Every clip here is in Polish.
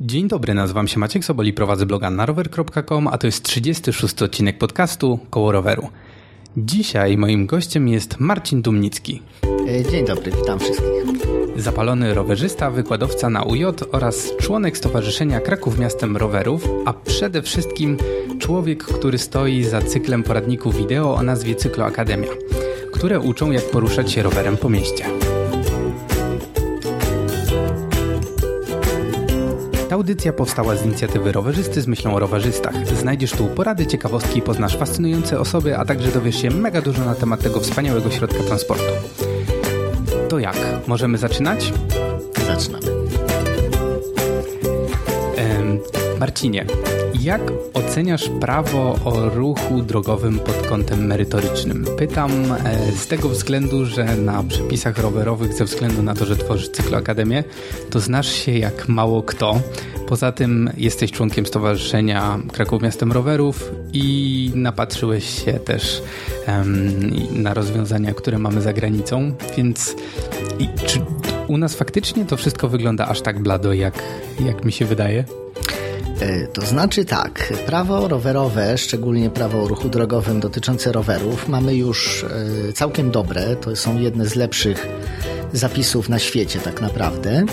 Dzień dobry, nazywam się Maciek Soboli, prowadzę bloga narower.com, a to jest 36 odcinek podcastu Koło Roweru. Dzisiaj moim gościem jest Marcin Dumnicki. E, dzień dobry, witam wszystkich. Zapalony rowerzysta, wykładowca na UJ oraz członek Stowarzyszenia Kraków Miastem Rowerów, a przede wszystkim człowiek, który stoi za cyklem poradników wideo o nazwie Cyklo Akademia, które uczą jak poruszać się rowerem po mieście. Audycja powstała z inicjatywy rowerzysty z myślą o rowerzystach. Znajdziesz tu porady, ciekawostki, poznasz fascynujące osoby, a także dowiesz się mega dużo na temat tego wspaniałego środka transportu. To jak? Możemy zaczynać? Zaczynamy. Marcinie, jak oceniasz prawo o ruchu drogowym pod kątem merytorycznym? Pytam e, z tego względu, że na przepisach rowerowych, ze względu na to, że tworzysz Cykloakademię, to znasz się jak mało kto. Poza tym jesteś członkiem Stowarzyszenia Kraków Miastem Rowerów i napatrzyłeś się też em, na rozwiązania, które mamy za granicą, więc i, czy u nas faktycznie to wszystko wygląda aż tak blado, jak, jak mi się wydaje? E, To znaczy tak, prawo rowerowe, szczególnie prawo o ruchu drogowym dotyczące rowerów, mamy już e, całkiem dobre. To są jedne z lepszych zapisów na świecie, tak naprawdę.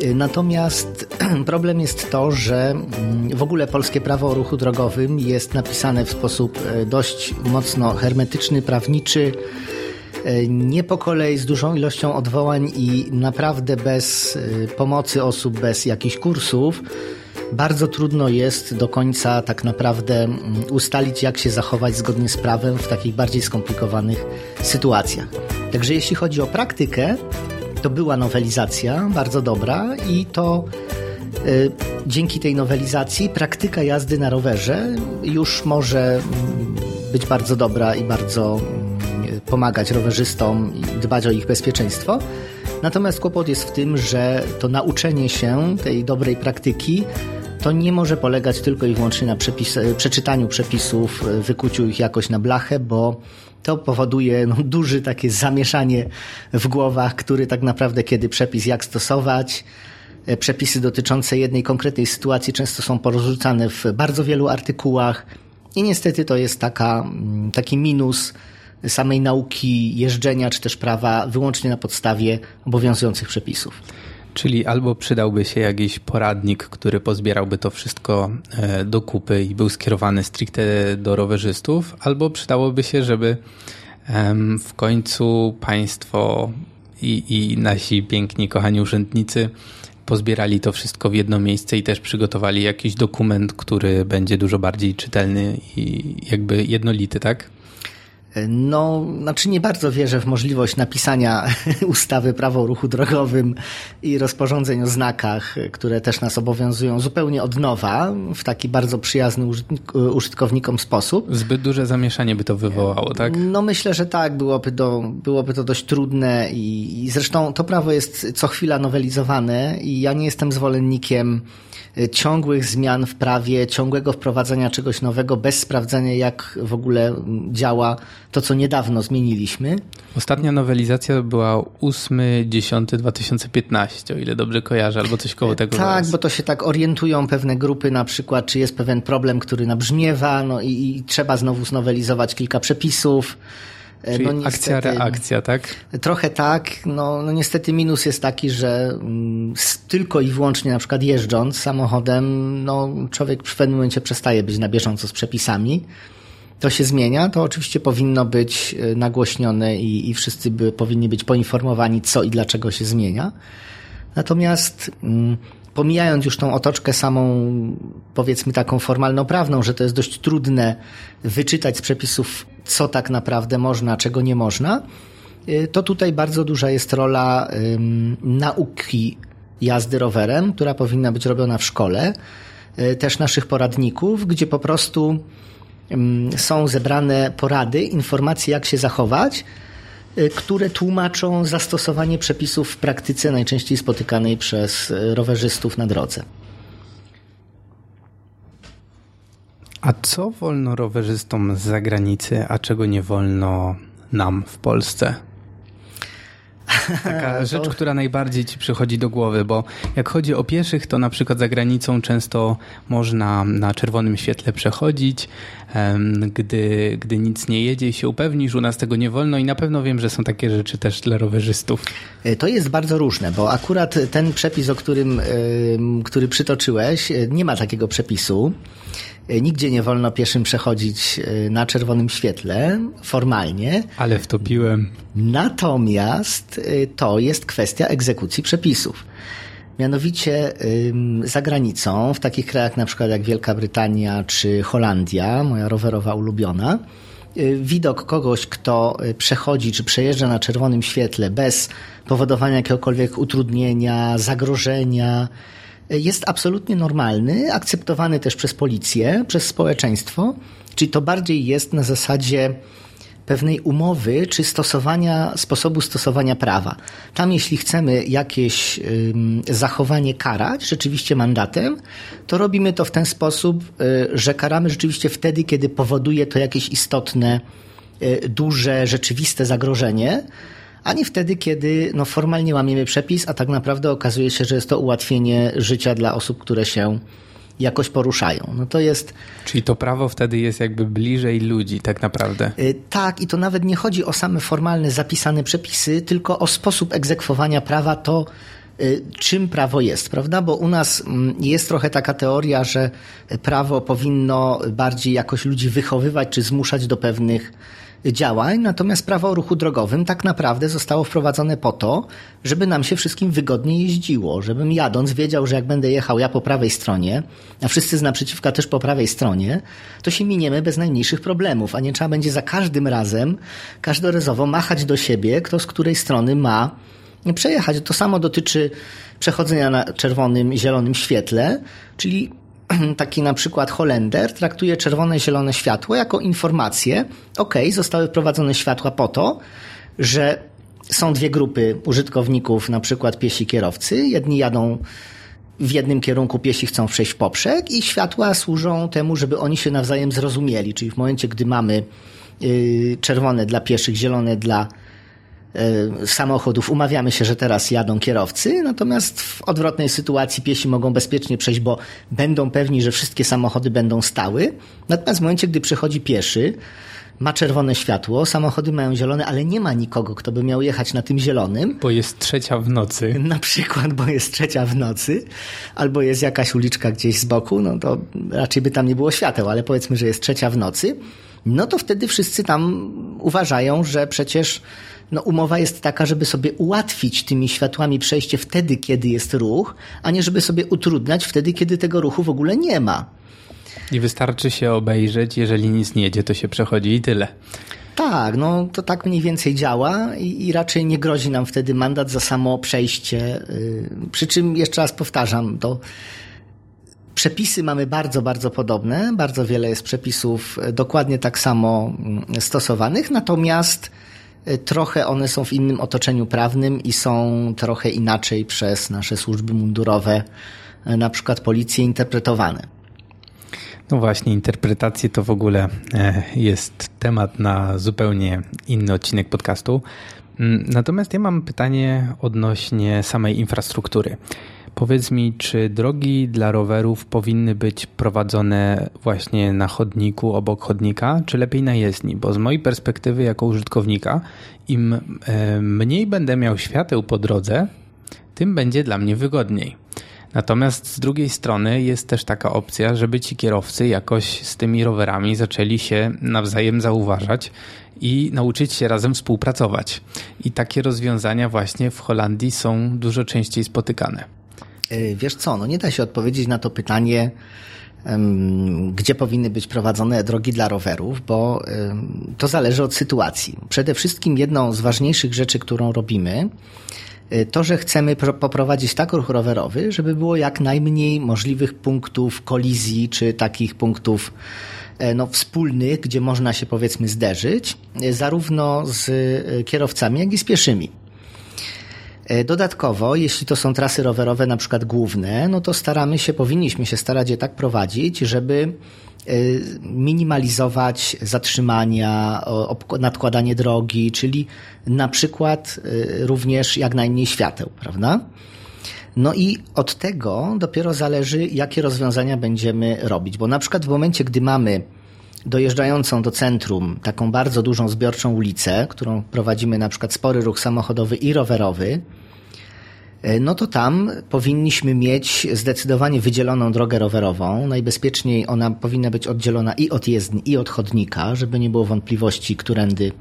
E, Natomiast problem jest to, że mm, w ogóle polskie prawo o ruchu drogowym jest napisane w sposób dość mocno hermetyczny, prawniczy, nie po kolei z dużą ilością odwołań i naprawdę bez pomocy osób, bez jakichś kursów bardzo trudno jest do końca tak naprawdę mm, ustalić, jak się zachować zgodnie z prawem w takich bardziej skomplikowanych sytuacjach. Także jeśli chodzi o praktykę, to była nowelizacja bardzo dobra i to y, dzięki tej nowelizacji praktyka jazdy na rowerze już może mm, być bardzo dobra i bardzo mm, pomagać rowerzystom i dbać o ich bezpieczeństwo. Natomiast kłopot jest w tym, że to nauczenie się tej dobrej praktyki to nie może polegać tylko i wyłącznie na przepis, przeczytaniu przepisów, wykuciu ich jakoś na blachę, bo to powoduje no, duże takie zamieszanie w głowach, który tak naprawdę kiedy przepis jak stosować. E, Przepisy dotyczące jednej konkretnej sytuacji często są porozrzucane w bardzo wielu artykułach i niestety to jest taka, mm, taki minus samej nauki jeżdżenia czy też prawa wyłącznie na podstawie obowiązujących przepisów. Czyli albo przydałby się jakiś poradnik, który pozbierałby to wszystko e, do kupy i był skierowany stricte do rowerzystów, albo przydałoby się, żeby w końcu państwo i, i nasi piękni, kochani urzędnicy pozbierali to wszystko w jedno miejsce i też przygotowali jakiś dokument, który będzie dużo bardziej czytelny i jakby jednolity, tak? No, znaczy nie bardzo wierzę w możliwość napisania ustawy prawo o ruchu drogowym i rozporządzeń o znakach, które też nas obowiązują zupełnie od nowa, w taki bardzo przyjazny użytkownikom sposób. Zbyt duże zamieszanie by to wywołało, tak? No myślę, że tak, byłoby to, byłoby to dość trudne i, i zresztą to prawo jest co chwila nowelizowane i ja nie jestem zwolennikiem ciągłych zmian w prawie, ciągłego wprowadzania czegoś nowego bez sprawdzenia, jak w ogóle mm, działa to, co niedawno zmieniliśmy. Ostatnia nowelizacja była 8.10.2015, o ile dobrze kojarzę, albo coś koło tego. Tak, zaraz. bo to się tak orientują pewne grupy, na przykład, czy jest pewien problem, który nabrzmiewa, no i, i trzeba znowu znowelizować kilka przepisów. E, Czyli no, akcja, niestety- reakcja, tak? Trochę tak. No, no niestety minus jest taki, że mm, tylko i wyłącznie na przykład jeżdżąc samochodem, no człowiek w pewnym momencie przestaje być na bieżąco z przepisami. To się zmienia, to oczywiście powinno być e, nagłośnione i, i wszyscy by, powinni być poinformowani, co i dlaczego się zmienia. Natomiast mm, pomijając już tą otoczkę samą, powiedzmy taką formalno-prawną, że to jest dość trudne wyczytać z przepisów, co tak naprawdę można, czego nie można, y, to tutaj bardzo duża jest rola nauki jazdy rowerem, która powinna być robiona w szkole, y, też naszych poradników, gdzie po prostu są zebrane porady, informacje, jak się zachować, y, które tłumaczą zastosowanie przepisów w praktyce najczęściej spotykanej przez rowerzystów na drodze. A co wolno rowerzystom z zagranicy, a czego nie wolno nam w Polsce? Taka rzecz, która najbardziej ci przychodzi do głowy, bo jak chodzi o pieszych, to na przykład za granicą często można na czerwonym świetle przechodzić, gdy, gdy nic nie jedzie i się upewnisz, u nas tego nie wolno i na pewno wiem, że są takie rzeczy też dla rowerzystów. E, to jest bardzo różne, bo akurat ten przepis, o którym, który przytoczyłeś, e, nie ma takiego przepisu. E, nigdzie nie wolno pieszym przechodzić na czerwonym świetle, formalnie. Ale wtopiłem. Natomiast to jest kwestia egzekucji przepisów. Mianowicie za granicą, w takich krajach na przykład jak Wielka Brytania czy Holandia, moja rowerowa ulubiona, y, widok kogoś, kto y, przechodzi czy przejeżdża na czerwonym świetle bez powodowania jakiegokolwiek utrudnienia, zagrożenia, y, jest absolutnie normalny, akceptowany też przez policję, przez społeczeństwo, czyli to bardziej jest na zasadzie pewnej umowy czy stosowania, sposobu stosowania prawa. Tam, jeśli chcemy jakieś zachowanie karać rzeczywiście mandatem, to robimy to w ten sposób, y, że karamy rzeczywiście wtedy, kiedy powoduje to jakieś istotne, y, duże, rzeczywiste zagrożenie, a nie wtedy, kiedy no, formalnie łamiemy przepis, a tak naprawdę okazuje się, że jest to ułatwienie życia dla osób, które się jakoś poruszają. No to jest... Czyli to prawo wtedy jest jakby bliżej ludzi tak naprawdę. Y, tak i to nawet nie chodzi o same formalne zapisane przepisy, tylko o sposób egzekwowania prawa, to y, czym prawo jest, prawda? Bo u nas mm, jest trochę taka teoria, że prawo powinno bardziej jakoś ludzi wychowywać czy zmuszać do pewnych działań, natomiast prawo o ruchu drogowym tak naprawdę zostało wprowadzone po to, żeby nam się wszystkim wygodnie jeździło, żebym jadąc wiedział, że jak będę jechał ja po prawej stronie, a wszyscy z naprzeciwka też po prawej stronie, to się miniemy bez najmniejszych problemów, a nie trzeba będzie za każdym razem każdorazowo machać do siebie, kto z której strony ma przejechać. To samo dotyczy przechodzenia na czerwonym i zielonym świetle, czyli taki na przykład Holender traktuje czerwone zielone światło jako informację, ok, zostały wprowadzone światła po to, że są dwie grupy użytkowników, na przykład piesi kierowcy. Jedni jadą w jednym kierunku, piesi chcą przejść w poprzek i światła służą temu, żeby oni się nawzajem zrozumieli. Czyli w momencie, gdy mamy y, czerwone dla pieszych, zielone dla samochodów umawiamy się, że teraz jadą kierowcy, natomiast w odwrotnej sytuacji piesi mogą bezpiecznie przejść, bo będą pewni, że wszystkie samochody będą stały. Natomiast w momencie, gdy przychodzi pieszy, ma czerwone światło, samochody mają zielone, ale nie ma nikogo, kto by miał jechać na tym zielonym. Bo jest trzecia w nocy. Na przykład, bo jest trzecia w nocy, albo jest jakaś uliczka gdzieś z boku, no to raczej by tam nie było świateł, ale powiedzmy, że jest trzecia w nocy, no to wtedy wszyscy tam uważają, że przecież no umowa jest taka, żeby sobie ułatwić tymi światłami przejście wtedy, kiedy jest ruch, a nie żeby sobie utrudniać wtedy, kiedy tego ruchu w ogóle nie ma. I wystarczy się obejrzeć, jeżeli nic nie jedzie, to się przechodzi i tyle. Tak, no to tak mniej więcej działa i, i, raczej nie grozi nam wtedy mandat za samo przejście. Yy, przy czym jeszcze raz powtarzam, to przepisy mamy bardzo, bardzo podobne. Bardzo wiele jest przepisów dokładnie tak samo mm, stosowanych, natomiast Y, trochę one są w innym otoczeniu prawnym i są trochę inaczej przez nasze służby mundurowe, y, na przykład policję, interpretowane. No właśnie, interpretacje to w ogóle e, jest temat na zupełnie inny odcinek podcastu. Mm, natomiast ja mam pytanie odnośnie samej infrastruktury. Powiedz mi, czy drogi dla rowerów powinny być prowadzone właśnie na chodniku, obok chodnika, czy lepiej na jezdni? Bo z mojej perspektywy jako użytkownika, im e, mniej będę miał świateł po drodze, tym będzie dla mnie wygodniej. Natomiast z drugiej strony jest też taka opcja, żeby ci kierowcy jakoś z tymi rowerami zaczęli się nawzajem zauważać i nauczyć się razem współpracować. I takie rozwiązania właśnie w Holandii są dużo częściej spotykane. E, wiesz co, no nie da się odpowiedzieć na to pytanie, gdzie powinny być prowadzone drogi dla rowerów, bo to zależy od sytuacji. Przede wszystkim jedną z ważniejszych rzeczy, którą robimy, e, to, że chcemy poprowadzić tak ruch rowerowy, żeby było jak najmniej możliwych punktów kolizji, czy takich punktów e, no, wspólnych, gdzie można się powiedzmy zderzyć, zarówno z kierowcami, jak i z pieszymi. E, dodatkowo, jeśli to są trasy rowerowe, na przykład główne, no to staramy się, powinniśmy się starać je tak prowadzić, żeby minimalizować zatrzymania, nadkładanie drogi, czyli na przykład również jak najmniej świateł, prawda? No i od tego dopiero zależy, jakie rozwiązania będziemy robić, bo na przykład w momencie, gdy mamy dojeżdżającą do centrum taką bardzo dużą zbiorczą ulicę, którą prowadzimy na przykład spory ruch samochodowy i rowerowy, e, no to tam powinniśmy mieć zdecydowanie wydzieloną drogę rowerową. Najbezpieczniej ona powinna być oddzielona i od jezdni, i od chodnika, żeby nie było wątpliwości, którędy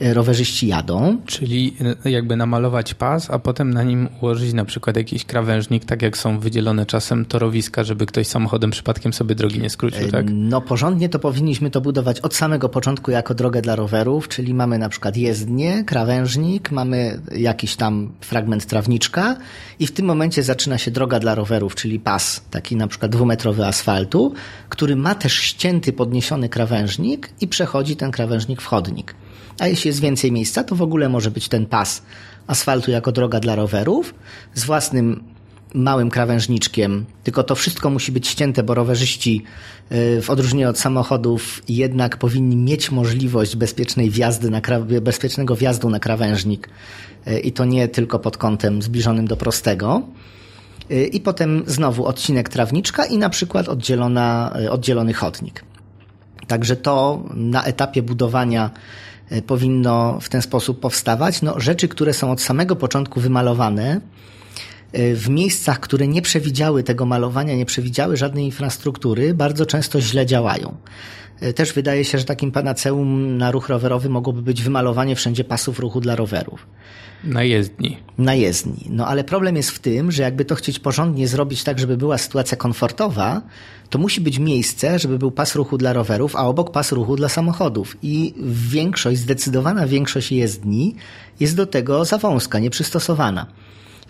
rowerzyści jadą. Czyli e, jakby namalować pas, a potem na nim ułożyć na przykład jakiś krawężnik, tak jak są wydzielone czasem torowiska, żeby ktoś samochodem przypadkiem sobie drogi nie skrócił, e, tak? No porządnie to powinniśmy to budować od samego początku jako drogę dla rowerów, czyli mamy na przykład jezdnię, krawężnik, mamy jakiś tam fragment trawniczka i w tym momencie zaczyna się droga dla rowerów, czyli pas, taki na przykład dwumetrowy asfaltu, który ma też ścięty, podniesiony krawężnik i przechodzi ten krawężnik w chodnik. A jeśli jest więcej miejsca, to w ogóle może być ten pas asfaltu jako droga dla rowerów z własnym małym krawężniczkiem, tylko to wszystko musi być ścięte, bo rowerzyści y, w odróżnieniu od samochodów jednak powinni mieć możliwość bezpiecznej wjazdy na, bezpiecznego wjazdu na krawężnik y, i to nie tylko pod kątem zbliżonym do prostego. Y, I potem znowu odcinek trawniczka i na przykład oddzielona, oddzielony chodnik. Także to na etapie budowania powinno w ten sposób powstawać? No, rzeczy, które są od samego początku wymalowane, e, w miejscach, które nie przewidziały tego malowania, nie przewidziały żadnej infrastruktury, bardzo często źle działają. E, też wydaje się, że takim panaceum na ruch rowerowy mogłoby być wymalowanie wszędzie pasów ruchu dla rowerów. Na jezdni. Na jezdni. No ale problem jest w tym, że jakby to chcieć porządnie zrobić tak, żeby była sytuacja komfortowa, to musi być miejsce, żeby był pas ruchu dla rowerów, a obok pas ruchu dla samochodów. I większość, zdecydowana większość jezdni jest do tego za wąska, nieprzystosowana.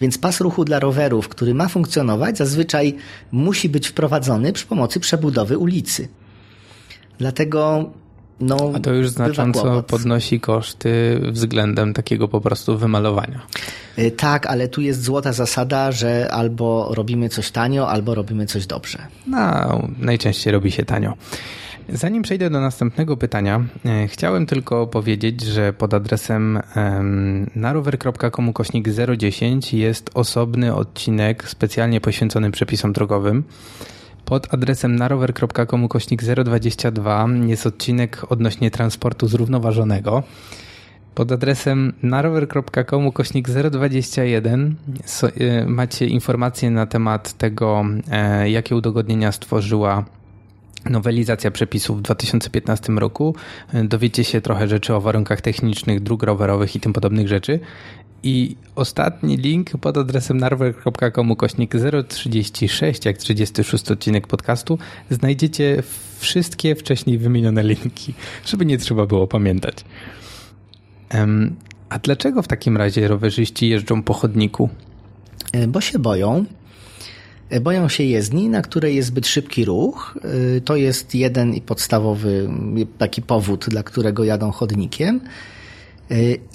Więc pas ruchu dla rowerów, który ma funkcjonować, zazwyczaj musi być wprowadzony przy pomocy przebudowy ulicy. Dlatego no, A to już znacząco podnosi koszty względem takiego po prostu wymalowania. Y, tak, ale tu jest złota zasada, że albo robimy coś tanio, albo robimy coś dobrze. No, najczęściej robi się tanio. Zanim przejdę do następnego pytania, e, chciałem tylko powiedzieć, że pod adresem narower.com kośnik 010 jest osobny odcinek specjalnie poświęcony przepisom drogowym. Pod adresem narower.com kośnik 022 jest odcinek odnośnie transportu zrównoważonego. Pod adresem narower.com kośnik 021 e, macie informacje na temat tego, e, jakie udogodnienia stworzyła nowelizacja przepisów w 2015 roku. E, dowiecie się trochę rzeczy o warunkach technicznych dróg rowerowych i tym podobnych rzeczy. I ostatni link pod adresem narwer.com kośnik 036, jak 36 odcinek podcastu, znajdziecie wszystkie wcześniej wymienione linki, żeby nie trzeba było pamiętać. A dlaczego w takim razie rowerzyści jeżdżą po chodniku? E, bo się boją. E, boją się jezdni, na której jest zbyt szybki ruch. E, to jest jeden i podstawowy taki powód, dla którego jadą chodnikiem.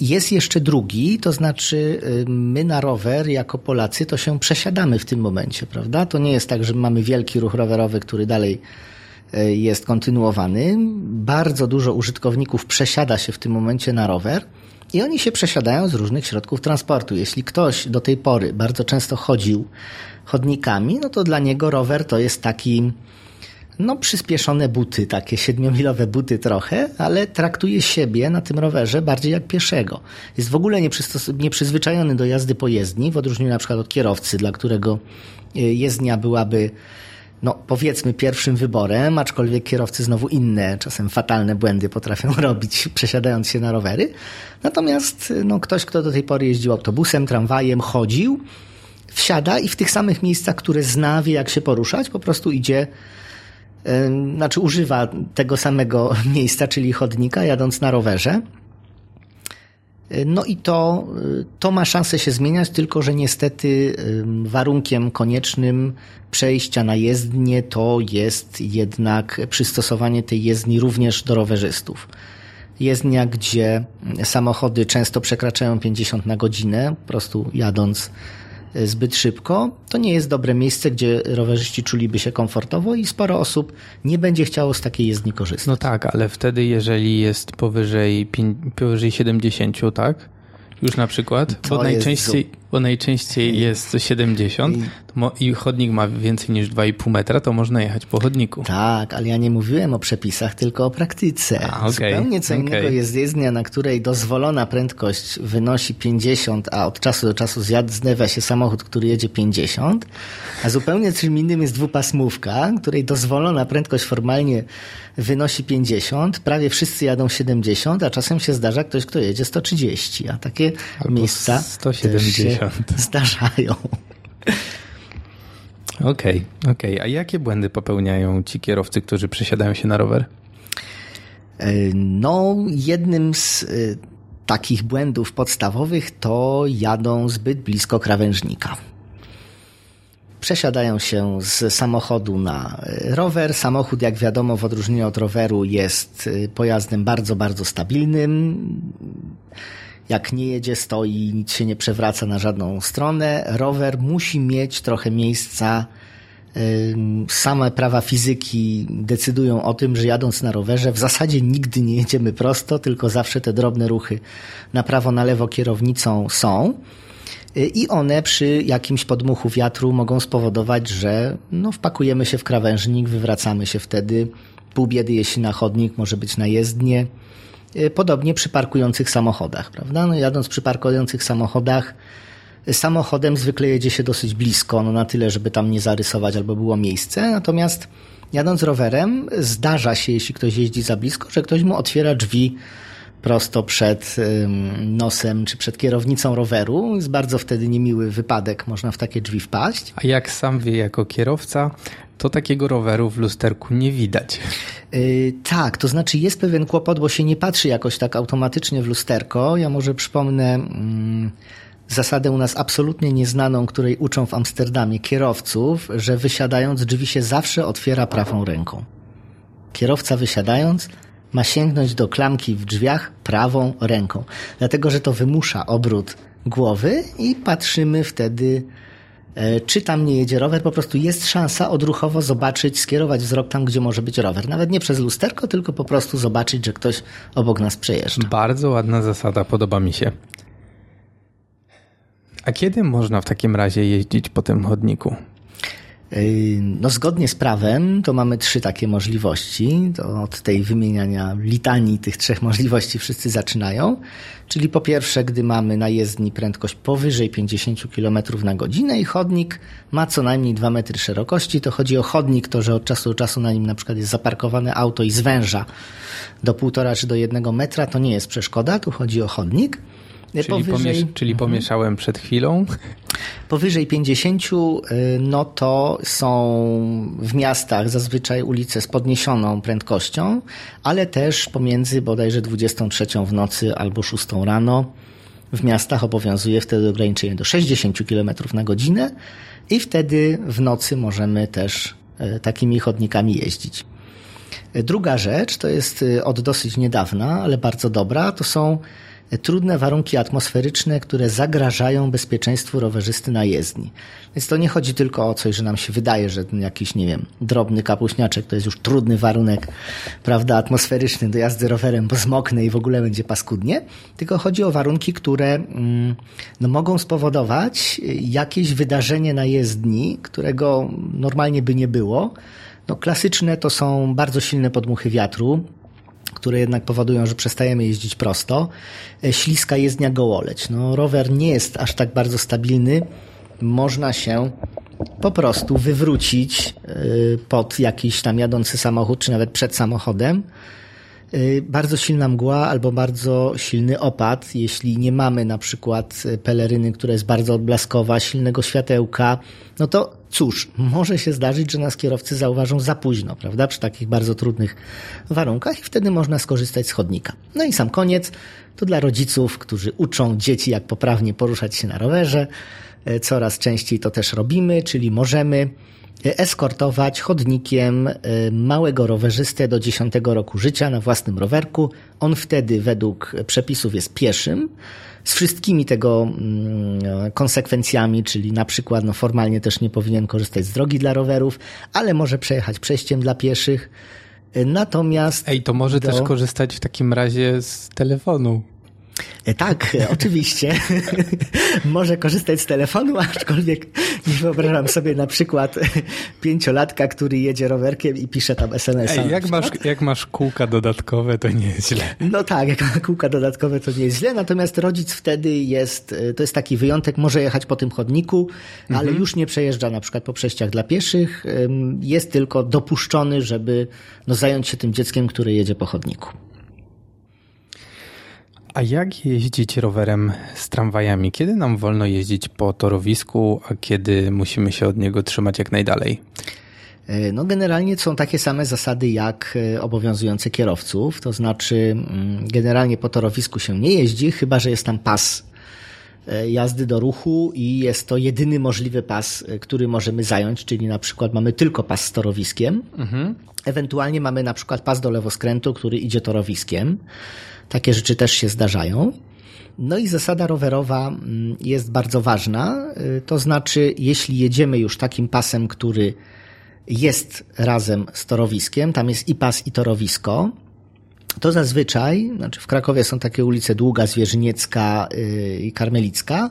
Jest jeszcze drugi, to znaczy my na rower jako Polacy to się przesiadamy w tym momencie, prawda? To nie jest tak, że mamy wielki ruch rowerowy, który dalej jest kontynuowany. Bardzo dużo użytkowników przesiada się w tym momencie na rower i oni się przesiadają z różnych środków transportu. Jeśli ktoś do tej pory bardzo często chodził chodnikami, no to dla niego rower to jest taki no przyspieszone buty, takie siedmiomilowe buty trochę, ale traktuje siebie na tym rowerze bardziej jak pieszego. Jest w ogóle nieprzyzwyczajony do jazdy po jezdni, w odróżnieniu na przykład od kierowcy, dla którego y, jezdnia byłaby no, powiedzmy pierwszym wyborem, aczkolwiek kierowcy znowu inne, czasem fatalne błędy potrafią robić, przesiadając się na rowery. Natomiast no, ktoś, kto do tej pory jeździł autobusem, tramwajem, chodził, wsiada i w tych samych miejscach, które zna, wie jak się poruszać, po prostu idzie, znaczy używa tego samego miejsca, czyli chodnika, jadąc na rowerze. No i to, to ma szansę się zmieniać, tylko że niestety warunkiem koniecznym przejścia na jezdnię to jest jednak przystosowanie tej jezdni również do rowerzystów. Jezdnia, gdzie samochody często przekraczają 50 na godzinę, po prostu jadąc zbyt szybko, to nie jest dobre miejsce, gdzie rowerzyści czuliby się komfortowo i sporo osób nie będzie chciało z takiej jezdni korzystać. No tak, ale wtedy jeżeli jest powyżej, powyżej 70, tak? Już na przykład, bo najczęściej, bo najczęściej jest 70 i chodnik ma więcej niż 2,5 metra, to można jechać po chodniku. Tak, ale ja nie mówiłem o przepisach, tylko o praktyce. A, okay, Zupełnie co okay. innego jest jezdnia, na której dozwolona prędkość wynosi 50, a od czasu do czasu zjadznewia się samochód, który jedzie 50, a zupełnie czym innym jest dwupasmówka, której dozwolona prędkość formalnie wynosi 50, prawie wszyscy jadą 70, a czasem się zdarza ktoś, kto jedzie 130, a takie Albo miejsca 170. zdarzają. Okej, okay, okej. Okay. A jakie błędy popełniają ci kierowcy, którzy przesiadają się na rower? E, no, jednym z e, takich błędów podstawowych to jadą zbyt blisko krawężnika. Przesiadają się z samochodu na e, rower. Samochód, jak wiadomo, w odróżnieniu od roweru, jest pojazdem bardzo, bardzo stabilnym jak nie jedzie, stoi, nic się nie przewraca na żadną stronę. Rower musi mieć trochę miejsca. Same prawa fizyki decydują o tym, że jadąc na rowerze w zasadzie nigdy nie jedziemy prosto, tylko zawsze te drobne ruchy na prawo, na lewo kierownicą są. Y, I one przy jakimś podmuchu wiatru mogą spowodować, że no, wpakujemy się w krawężnik, wywracamy się wtedy. Pół biedy, jeśli na chodnik, może być na jezdnię. Y, podobnie przy parkujących samochodach, prawda? No jadąc przy parkujących samochodach, y, samochodem zwykle jedzie się dosyć blisko, no na tyle, żeby tam nie zarysować albo było miejsce, natomiast jadąc rowerem zdarza się, jeśli ktoś jeździ za blisko, że ktoś mu otwiera drzwi prosto przed nosem czy przed kierownicą roweru. Jest bardzo wtedy niemiły wypadek, można w takie drzwi wpaść. A jak sam wie jako kierowca, to takiego roweru w lusterku nie widać. Yy, tak, to znaczy jest pewien kłopot, bo się nie patrzy jakoś tak automatycznie w lusterko. Ja może przypomnę mm, zasadę u nas absolutnie nieznaną, której uczą w Amsterdamie kierowców, że wysiadając drzwi się zawsze otwiera prawą ręką. Kierowca wysiadając ma sięgnąć do klamki w drzwiach prawą ręką, dlatego że to wymusza obrót głowy i patrzymy wtedy czy tam nie jedzie rower, po prostu jest szansa odruchowo zobaczyć, skierować wzrok tam, gdzie może być rower. Nawet nie przez lusterko, tylko po prostu zobaczyć, że ktoś obok nas przejeżdża. Bardzo ładna zasada, podoba mi się. A kiedy można w takim razie jeździć po tym chodniku? No, zgodnie z prawem to mamy trzy takie możliwości. To od tej wymieniania litanii tych trzech możliwości wszyscy zaczynają. Czyli po pierwsze, gdy mamy na jezdni prędkość powyżej 50 km na godzinę i chodnik ma co najmniej 2 metry szerokości, to chodzi o chodnik, to że od czasu do czasu na nim na przykład jest zaparkowane auto i zwęża do 1,5 czy do 1 metra, to nie jest przeszkoda, tu chodzi o chodnik. Czyli, powyżej... pomiesz czyli mhm. pomieszałem przed chwilą. Powyżej 50, y, no to są w miastach zazwyczaj ulice z podniesioną prędkością, ale też pomiędzy bodajże 23 w nocy albo 6 rano w miastach obowiązuje wtedy ograniczenie do 60 km na godzinę i wtedy w nocy możemy też y, takimi chodnikami jeździć. Druga rzecz, to jest y, od dosyć niedawna, ale bardzo dobra, to są trudne warunki atmosferyczne, które zagrażają bezpieczeństwu rowerzysty na jezdni. Więc to nie chodzi tylko o coś, że nam się wydaje, że ten jakiś, nie wiem, drobny kapuśniaczek to jest już trudny warunek, prawda, atmosferyczny do jazdy rowerem, bo zmoknę i w ogóle będzie paskudnie, tylko chodzi o warunki, które mm, no, mogą spowodować jakieś wydarzenie na jezdni, którego normalnie by nie było. No, klasyczne to są bardzo silne podmuchy wiatru, które jednak powodują, że przestajemy jeździć prosto. E, śliska jezdnia gołoleć. No, rower nie jest aż tak bardzo stabilny. Można się po prostu wywrócić e, pod jakiś tam jadący samochód, czy nawet przed samochodem. E, bardzo silna mgła albo bardzo silny opad, jeśli nie mamy na przykład peleryny, która jest bardzo odblaskowa, silnego światełka, no to Cóż, może się zdarzyć, że nas kierowcy zauważą za późno, prawda, przy takich bardzo trudnych warunkach i wtedy można skorzystać z chodnika. No i sam koniec, to dla rodziców, którzy uczą dzieci, jak poprawnie poruszać się na rowerze. E, coraz częściej to też robimy, czyli możemy eskortować chodnikiem małego rowerzystę do 10 roku życia na własnym rowerku. On wtedy według przepisów jest pieszym, z wszystkimi tego mm, konsekwencjami, czyli na przykład no formalnie też nie powinien korzystać z drogi dla rowerów, ale może przejechać przejściem dla pieszych. Natomiast. Ej, to może do... też korzystać w takim razie z telefonu. E, tak, e, oczywiście. Może korzystać z telefonu, aczkolwiek nie wyobrażam sobie na przykład pięciolatka, który jedzie rowerkiem i pisze tam SMS. Ej, jak, masz, jak masz kółka dodatkowe, to nie jest źle. No tak, jak ma kółka dodatkowe, to nie jest źle, natomiast rodzic wtedy jest, e, to jest taki wyjątek, może jechać po tym chodniku, ale mhm. już nie przejeżdża na przykład po przejściach dla pieszych, jest tylko dopuszczony, żeby no, zająć się tym dzieckiem, które jedzie po chodniku. A jak jeździć rowerem z tramwajami? Kiedy nam wolno jeździć po torowisku, a kiedy musimy się od niego trzymać jak najdalej? E, no generalnie są takie same zasady jak e, obowiązujące kierowców, to znaczy mm, generalnie po torowisku się nie jeździ, chyba że jest tam pas e, jazdy do ruchu i jest to jedyny możliwy pas, który możemy zająć, czyli na przykład mamy tylko pas z torowiskiem. Mhm. Ewentualnie mamy na przykład pas do lewoskrętu, który idzie torowiskiem. Takie rzeczy też się zdarzają. No i zasada rowerowa mm, jest bardzo ważna, y, to znaczy, jeśli jedziemy już takim pasem, który jest razem z torowiskiem, tam jest i pas, i torowisko, to zazwyczaj, znaczy w Krakowie są takie ulice Długa, Zwierzyniecka y, i Karmelicka,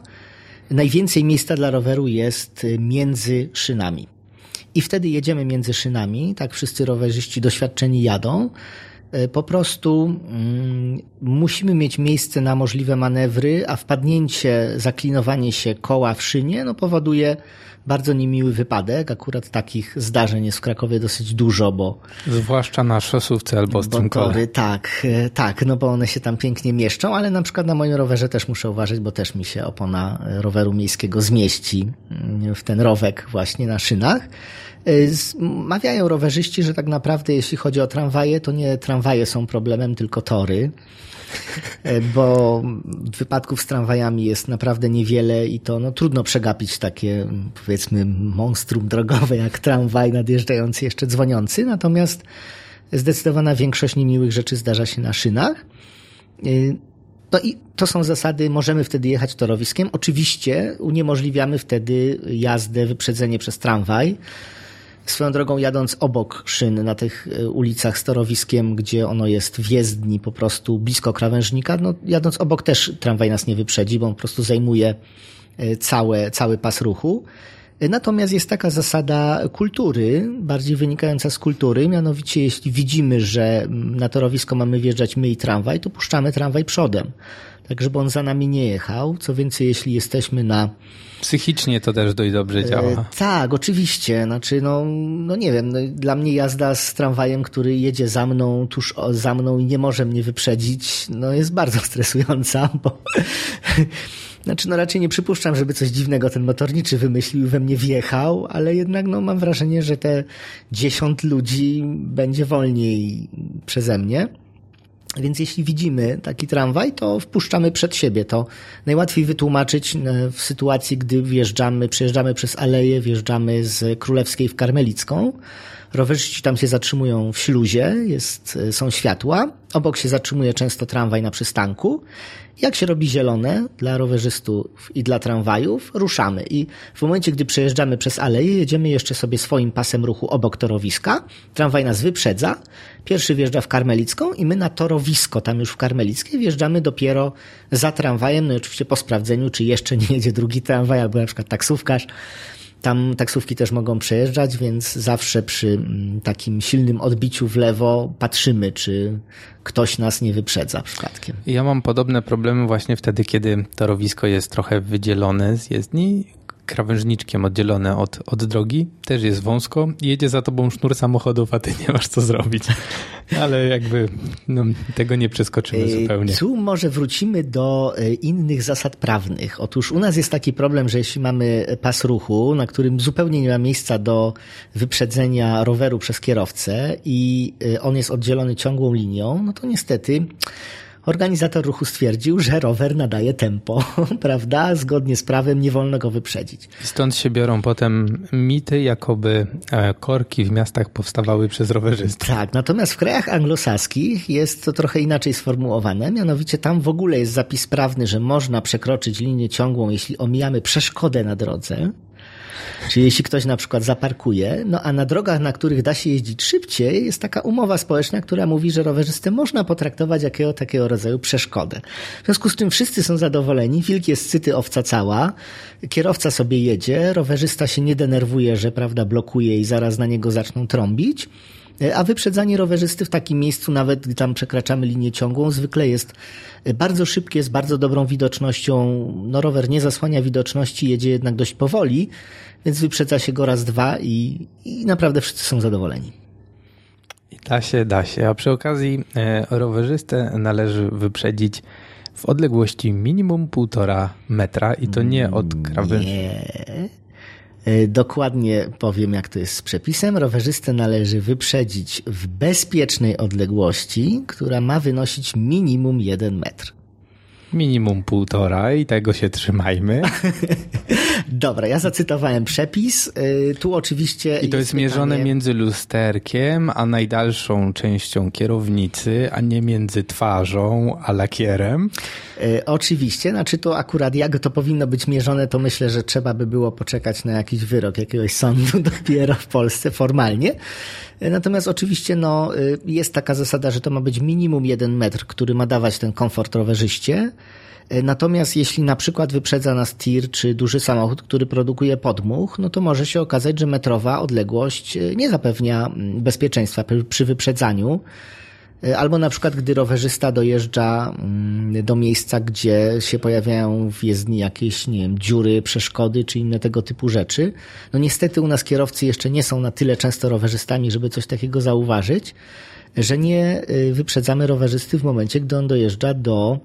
najwięcej miejsca dla roweru jest y, między szynami. I wtedy jedziemy między szynami, tak wszyscy rowerzyści doświadczeni jadą, po prostu mm, musimy mieć miejsce na możliwe manewry, a wpadnięcie, zaklinowanie się koła w szynie no, powoduje bardzo niemiły wypadek. Akurat takich zdarzeń jest w Krakowie dosyć dużo, bo... Zwłaszcza na szosówce albo strumkole. Tak, e, tak, no bo one się tam pięknie mieszczą, ale na przykład na moim rowerze też muszę uważać, bo też mi się opona roweru miejskiego zmieści mm, w ten rowek właśnie na szynach. Y, mawiają rowerzyści, że tak naprawdę jeśli chodzi o tramwaje, to nie tramwaje są problemem, tylko tory. Bo wypadków z tramwajami jest naprawdę niewiele i to no, trudno przegapić takie powiedzmy monstrum drogowe jak tramwaj nadjeżdżający jeszcze dzwoniący. Natomiast zdecydowana większość niemiłych rzeczy zdarza się na szynach. Y, no i to są zasady, możemy wtedy jechać torowiskiem. Oczywiście uniemożliwiamy wtedy jazdę, wyprzedzenie przez tramwaj. Swoją drogą jadąc obok szyn na tych e, ulicach z torowiskiem, gdzie ono jest w jezdni po prostu blisko krawężnika, no jadąc obok też tramwaj nas nie wyprzedzi, bo on po prostu zajmuje e, całe, cały pas ruchu. E, natomiast jest taka zasada kultury, bardziej wynikająca z kultury, mianowicie jeśli widzimy, że na torowisko mamy wjeżdżać my i tramwaj, to puszczamy tramwaj przodem tak żeby on za nami nie jechał. Co więcej, jeśli jesteśmy na... Psychicznie to też dość dobrze działa. E, tak, oczywiście. Znaczy, no, no nie wiem, no, dla mnie jazda z tramwajem, który jedzie za mną, tuż za mną i nie może mnie wyprzedzić, no jest bardzo stresująca, bo... Znaczy, no raczej nie przypuszczam, żeby coś dziwnego ten motorniczy wymyślił, we mnie wjechał, ale jednak no, mam wrażenie, że te dziesiąt ludzi będzie wolniej przeze mnie. Więc jeśli widzimy taki tramwaj, to wpuszczamy przed siebie. To najłatwiej wytłumaczyć e, w sytuacji, gdy wjeżdżamy, przejeżdżamy przez aleję, wjeżdżamy z Królewskiej w Karmelicką. Rowerzyści tam się zatrzymują w śluzie, jest, e, są światła. Obok się zatrzymuje często tramwaj na przystanku. Jak się robi zielone dla rowerzystów i dla tramwajów, ruszamy. I w momencie, gdy przejeżdżamy przez aleję, jedziemy jeszcze sobie swoim pasem ruchu obok torowiska. Tramwaj nas wyprzedza. Pierwszy wjeżdża w Karmelicką i my na torowisko, tam już w Karmelickiej, wjeżdżamy dopiero za tramwajem. No i oczywiście po sprawdzeniu, czy jeszcze nie jedzie drugi tramwaj, albo na przykład taksówkarz tam taksówki też mogą przejeżdżać, więc zawsze przy mm, takim silnym odbiciu w lewo patrzymy, czy ktoś nas nie wyprzedza przypadkiem. Ja mam podobne problemy właśnie wtedy, kiedy torowisko jest trochę wydzielone z jezdni krawężniczkiem oddzielone od, od drogi, też jest wąsko, jedzie za tobą sznur samochodów, a ty nie masz co zrobić. Ale jakby no, tego nie przeskoczymy zupełnie. Tu może wrócimy do e, innych zasad prawnych. Otóż u nas jest taki problem, że jeśli mamy pas ruchu, na którym zupełnie nie ma miejsca do wyprzedzenia roweru przez kierowcę i e, on jest oddzielony ciągłą linią, no to niestety organizator ruchu stwierdził, że rower nadaje tempo, prawda? Zgodnie z prawem nie wolno go wyprzedzić. Stąd się biorą potem mity, jakoby e, korki w miastach powstawały przez rowerzystów. Tak, natomiast w krajach anglosaskich jest to trochę inaczej sformułowane, mianowicie tam w ogóle jest zapis prawny, że można przekroczyć linię ciągłą, jeśli omijamy przeszkodę na drodze. Czyli jeśli ktoś na przykład zaparkuje, no a na drogach, na których da się jeździć szybciej, jest taka umowa społeczna, która mówi, że rowerzystę można potraktować jakiego takiego rodzaju przeszkodę. W związku z tym wszyscy są zadowoleni, wilk jest syty, owca cała, kierowca sobie jedzie, rowerzysta się nie denerwuje, że prawda blokuje i zaraz na niego zaczną trąbić. A wyprzedzanie rowerzysty w takim miejscu, nawet gdy tam przekraczamy linię ciągłą, zwykle jest bardzo szybkie, z bardzo dobrą widocznością. No rower nie zasłania widoczności, jedzie jednak dość powoli, więc wyprzedza się go raz, dwa i, i naprawdę wszyscy są zadowoleni. Da się, da się. A przy okazji e, rowerzystę należy wyprzedzić w odległości minimum półtora metra i to nie od krawędzi. Nie. E, dokładnie powiem, jak to jest z przepisem. Rowerzystę należy wyprzedzić w bezpiecznej odległości, która ma wynosić minimum jeden metr. Minimum półtora i tego się trzymajmy. Dobra, ja zacytowałem przepis. Y, tu oczywiście. I to jest, mierzone między lusterkiem a najdalszą częścią kierownicy, a nie między twarzą a lakierem. Y, oczywiście, znaczy to akurat jak to powinno być mierzone, to myślę, że trzeba by było poczekać na jakiś wyrok jakiegoś sądu dopiero w Polsce formalnie. Y, natomiast oczywiście no, jest taka zasada, że to ma być minimum jeden metr, który ma dawać ten komfort rowerzyście. E, natomiast jeśli na przykład wyprzedza nas tir czy duży samochód, który produkuje podmuch, no to może się okazać, że metrowa odległość e, nie zapewnia mm, bezpieczeństwa przy wyprzedzaniu. E, albo na przykład, gdy rowerzysta dojeżdża mm, do miejsca, gdzie się pojawiają w jezdni jakieś, nie wiem, dziury, przeszkody czy inne tego typu rzeczy. No niestety u nas kierowcy jeszcze nie są na tyle często rowerzystami, żeby coś takiego zauważyć, że nie wyprzedzamy rowerzysty w momencie, gdy on dojeżdża do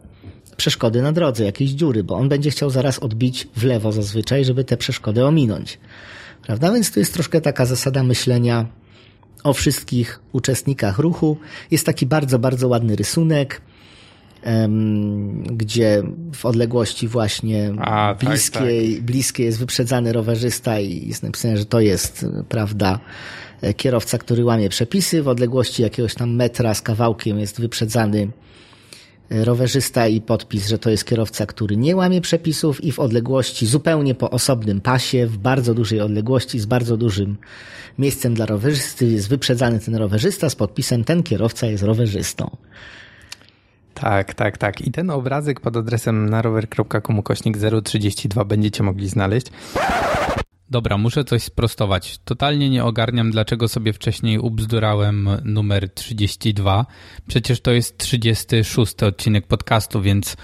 przeszkody na drodze, jakieś dziury, bo on będzie chciał zaraz odbić w lewo zazwyczaj, żeby te przeszkody ominąć. Prawda? Więc to jest troszkę taka zasada myślenia o wszystkich uczestnikach ruchu. Jest taki bardzo, bardzo ładny rysunek, gdzie w odległości właśnie A, bliskiej, tak, tak. bliskiej jest wyprzedzany rowerzysta i jest napisane, że to jest, prawda, kierowca, który łamie przepisy. W odległości jakiegoś tam metra z kawałkiem jest wyprzedzany rowerzysta i podpis, że to jest kierowca, który nie łamie przepisów i w odległości zupełnie po osobnym pasie, w bardzo dużej odległości, z bardzo dużym miejscem dla rowerzysty jest wyprzedzany ten rowerzysta z podpisem ten kierowca jest rowerzystą. Tak, tak, tak. I ten obrazek pod adresem narower.com kośnik 032 będziecie mogli znaleźć. Dobra, muszę coś sprostować. Totalnie nie ogarniam, dlaczego sobie wcześniej ubzdurałem numer 32. Przecież to jest 36 odcinek podcastu, więc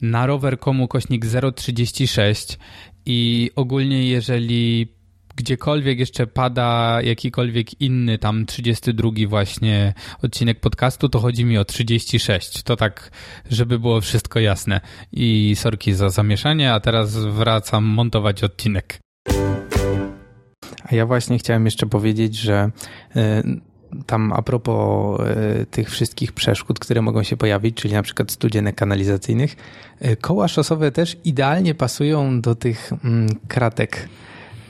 na rower.komu kośnik 036 i ogólnie jeżeli gdziekolwiek jeszcze pada jakikolwiek inny tam 32 właśnie odcinek podcastu, to chodzi mi o 36. To tak, żeby było wszystko jasne. I sorki za zamieszanie, a teraz wracam montować odcinek. A ja właśnie chciałem jeszcze powiedzieć, że e, tam a propos e, tych wszystkich przeszkód, które mogą się pojawić, czyli na przykład studienek kanalizacyjnych, e, koła szosowe też idealnie pasują do tych mm, kratek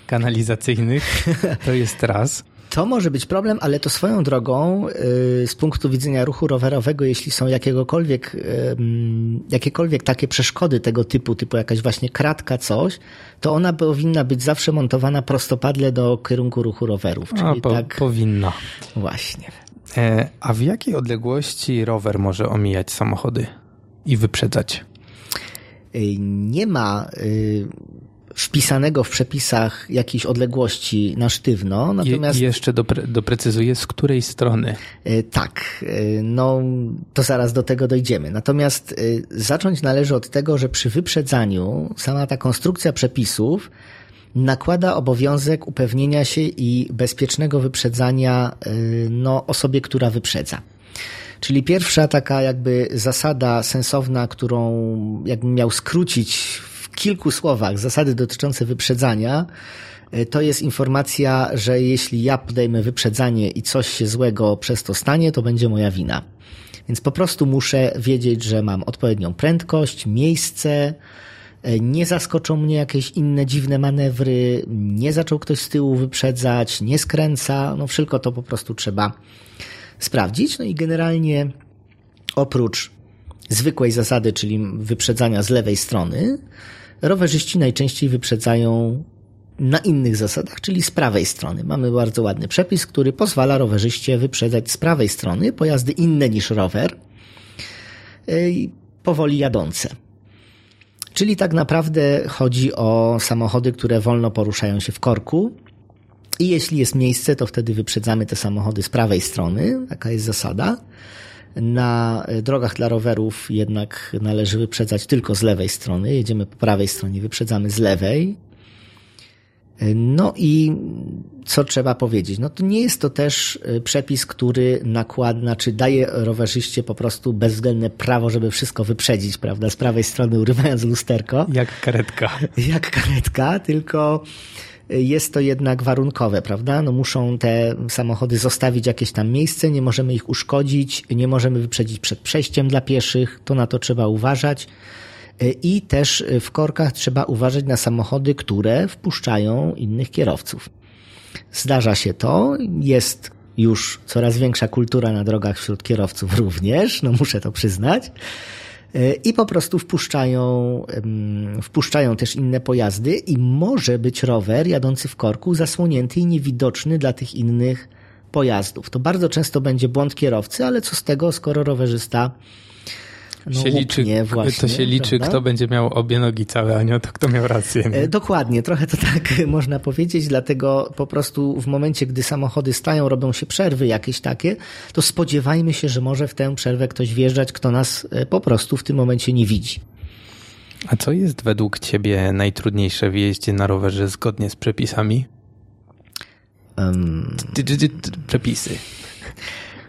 kanalizacyjnych. To jest raz. To może być problem, ale to swoją drogą y, z punktu widzenia ruchu rowerowego, jeśli są jakiegokolwiek, jakiekolwiek takie przeszkody tego typu, typu jakaś właśnie kratka, coś, to ona powinna być zawsze montowana prostopadle do kierunku ruchu rowerów. Czyli A, po, tak... Powinna. Właśnie. E, a w jakiej odległości rower może omijać samochody i wyprzedzać? Nie ma y, wpisanego w przepisach jakiejś odległości na sztywno. Natomiast... I jeszcze dopre, doprecyzuję, z której strony. E, tak, e, no to zaraz do tego dojdziemy. Natomiast e, zacząć należy od tego, że przy wyprzedzaniu sama ta konstrukcja przepisów nakłada obowiązek upewnienia się i bezpiecznego wyprzedzania no, osobie, która wyprzedza. Czyli pierwsza taka jakby zasada sensowna, którą jakbym miał skrócić kilku słowach zasady dotyczące wyprzedzania, e, to jest informacja, że jeśli ja podejmę wyprzedzanie i coś się złego przez to stanie, to będzie moja wina. Więc po prostu muszę wiedzieć, że mam odpowiednią prędkość, miejsce, e, nie zaskoczą mnie jakieś inne dziwne manewry, nie zaczął ktoś z tyłu wyprzedzać, nie skręca, no wszystko to po prostu trzeba sprawdzić. No i generalnie oprócz zwykłej zasady, czyli wyprzedzania z lewej strony, rowerzyści najczęściej wyprzedzają na innych zasadach, czyli z prawej strony. Mamy bardzo ładny przepis, który pozwala rowerzyście wyprzedzać z prawej strony pojazdy inne niż rower, y, powoli jadące. Czyli tak naprawdę chodzi o samochody, które wolno poruszają się w korku. I jeśli jest miejsce, to wtedy wyprzedzamy te samochody z prawej strony. Taka jest zasada. Na drogach dla rowerów jednak należy wyprzedzać tylko z lewej strony. Jedziemy po prawej stronie, wyprzedzamy z lewej. No i co trzeba powiedzieć? No to nie jest to też e, przepis, który nakłada, czy daje rowerzyście po prostu bezwzględne prawo, żeby wszystko wyprzedzić, prawda? Z prawej strony urywając lusterko. Jak karetka. Jak karetka, tylko jest to jednak warunkowe, prawda? No muszą te samochody zostawić jakieś tam miejsce, nie możemy ich uszkodzić, nie możemy wyprzedzić przed przejściem dla pieszych, to na to trzeba uważać. I też w korkach trzeba uważać na samochody, które wpuszczają innych kierowców. Zdarza się to, jest już coraz większa kultura na drogach wśród kierowców również, no muszę to przyznać. I po prostu wpuszczają, wpuszczają też inne pojazdy i może być rower jadący w korku zasłonięty i niewidoczny dla tych innych pojazdów. To bardzo często będzie błąd kierowcy, ale co z tego, skoro rowerzysta no, się liczy, właśnie, to się liczy, prawda? kto będzie miał obie nogi całe, a nie to, kto miał rację. Nie? E, dokładnie, trochę to tak można powiedzieć, dlatego po prostu w momencie, gdy samochody stają, robią się przerwy jakieś takie, to spodziewajmy się, że może w tę przerwę ktoś wjeżdżać, kto nas e, po prostu w tym momencie nie widzi. A co jest według Ciebie najtrudniejsze w jeździe na rowerze zgodnie z przepisami? Um... Przepisy.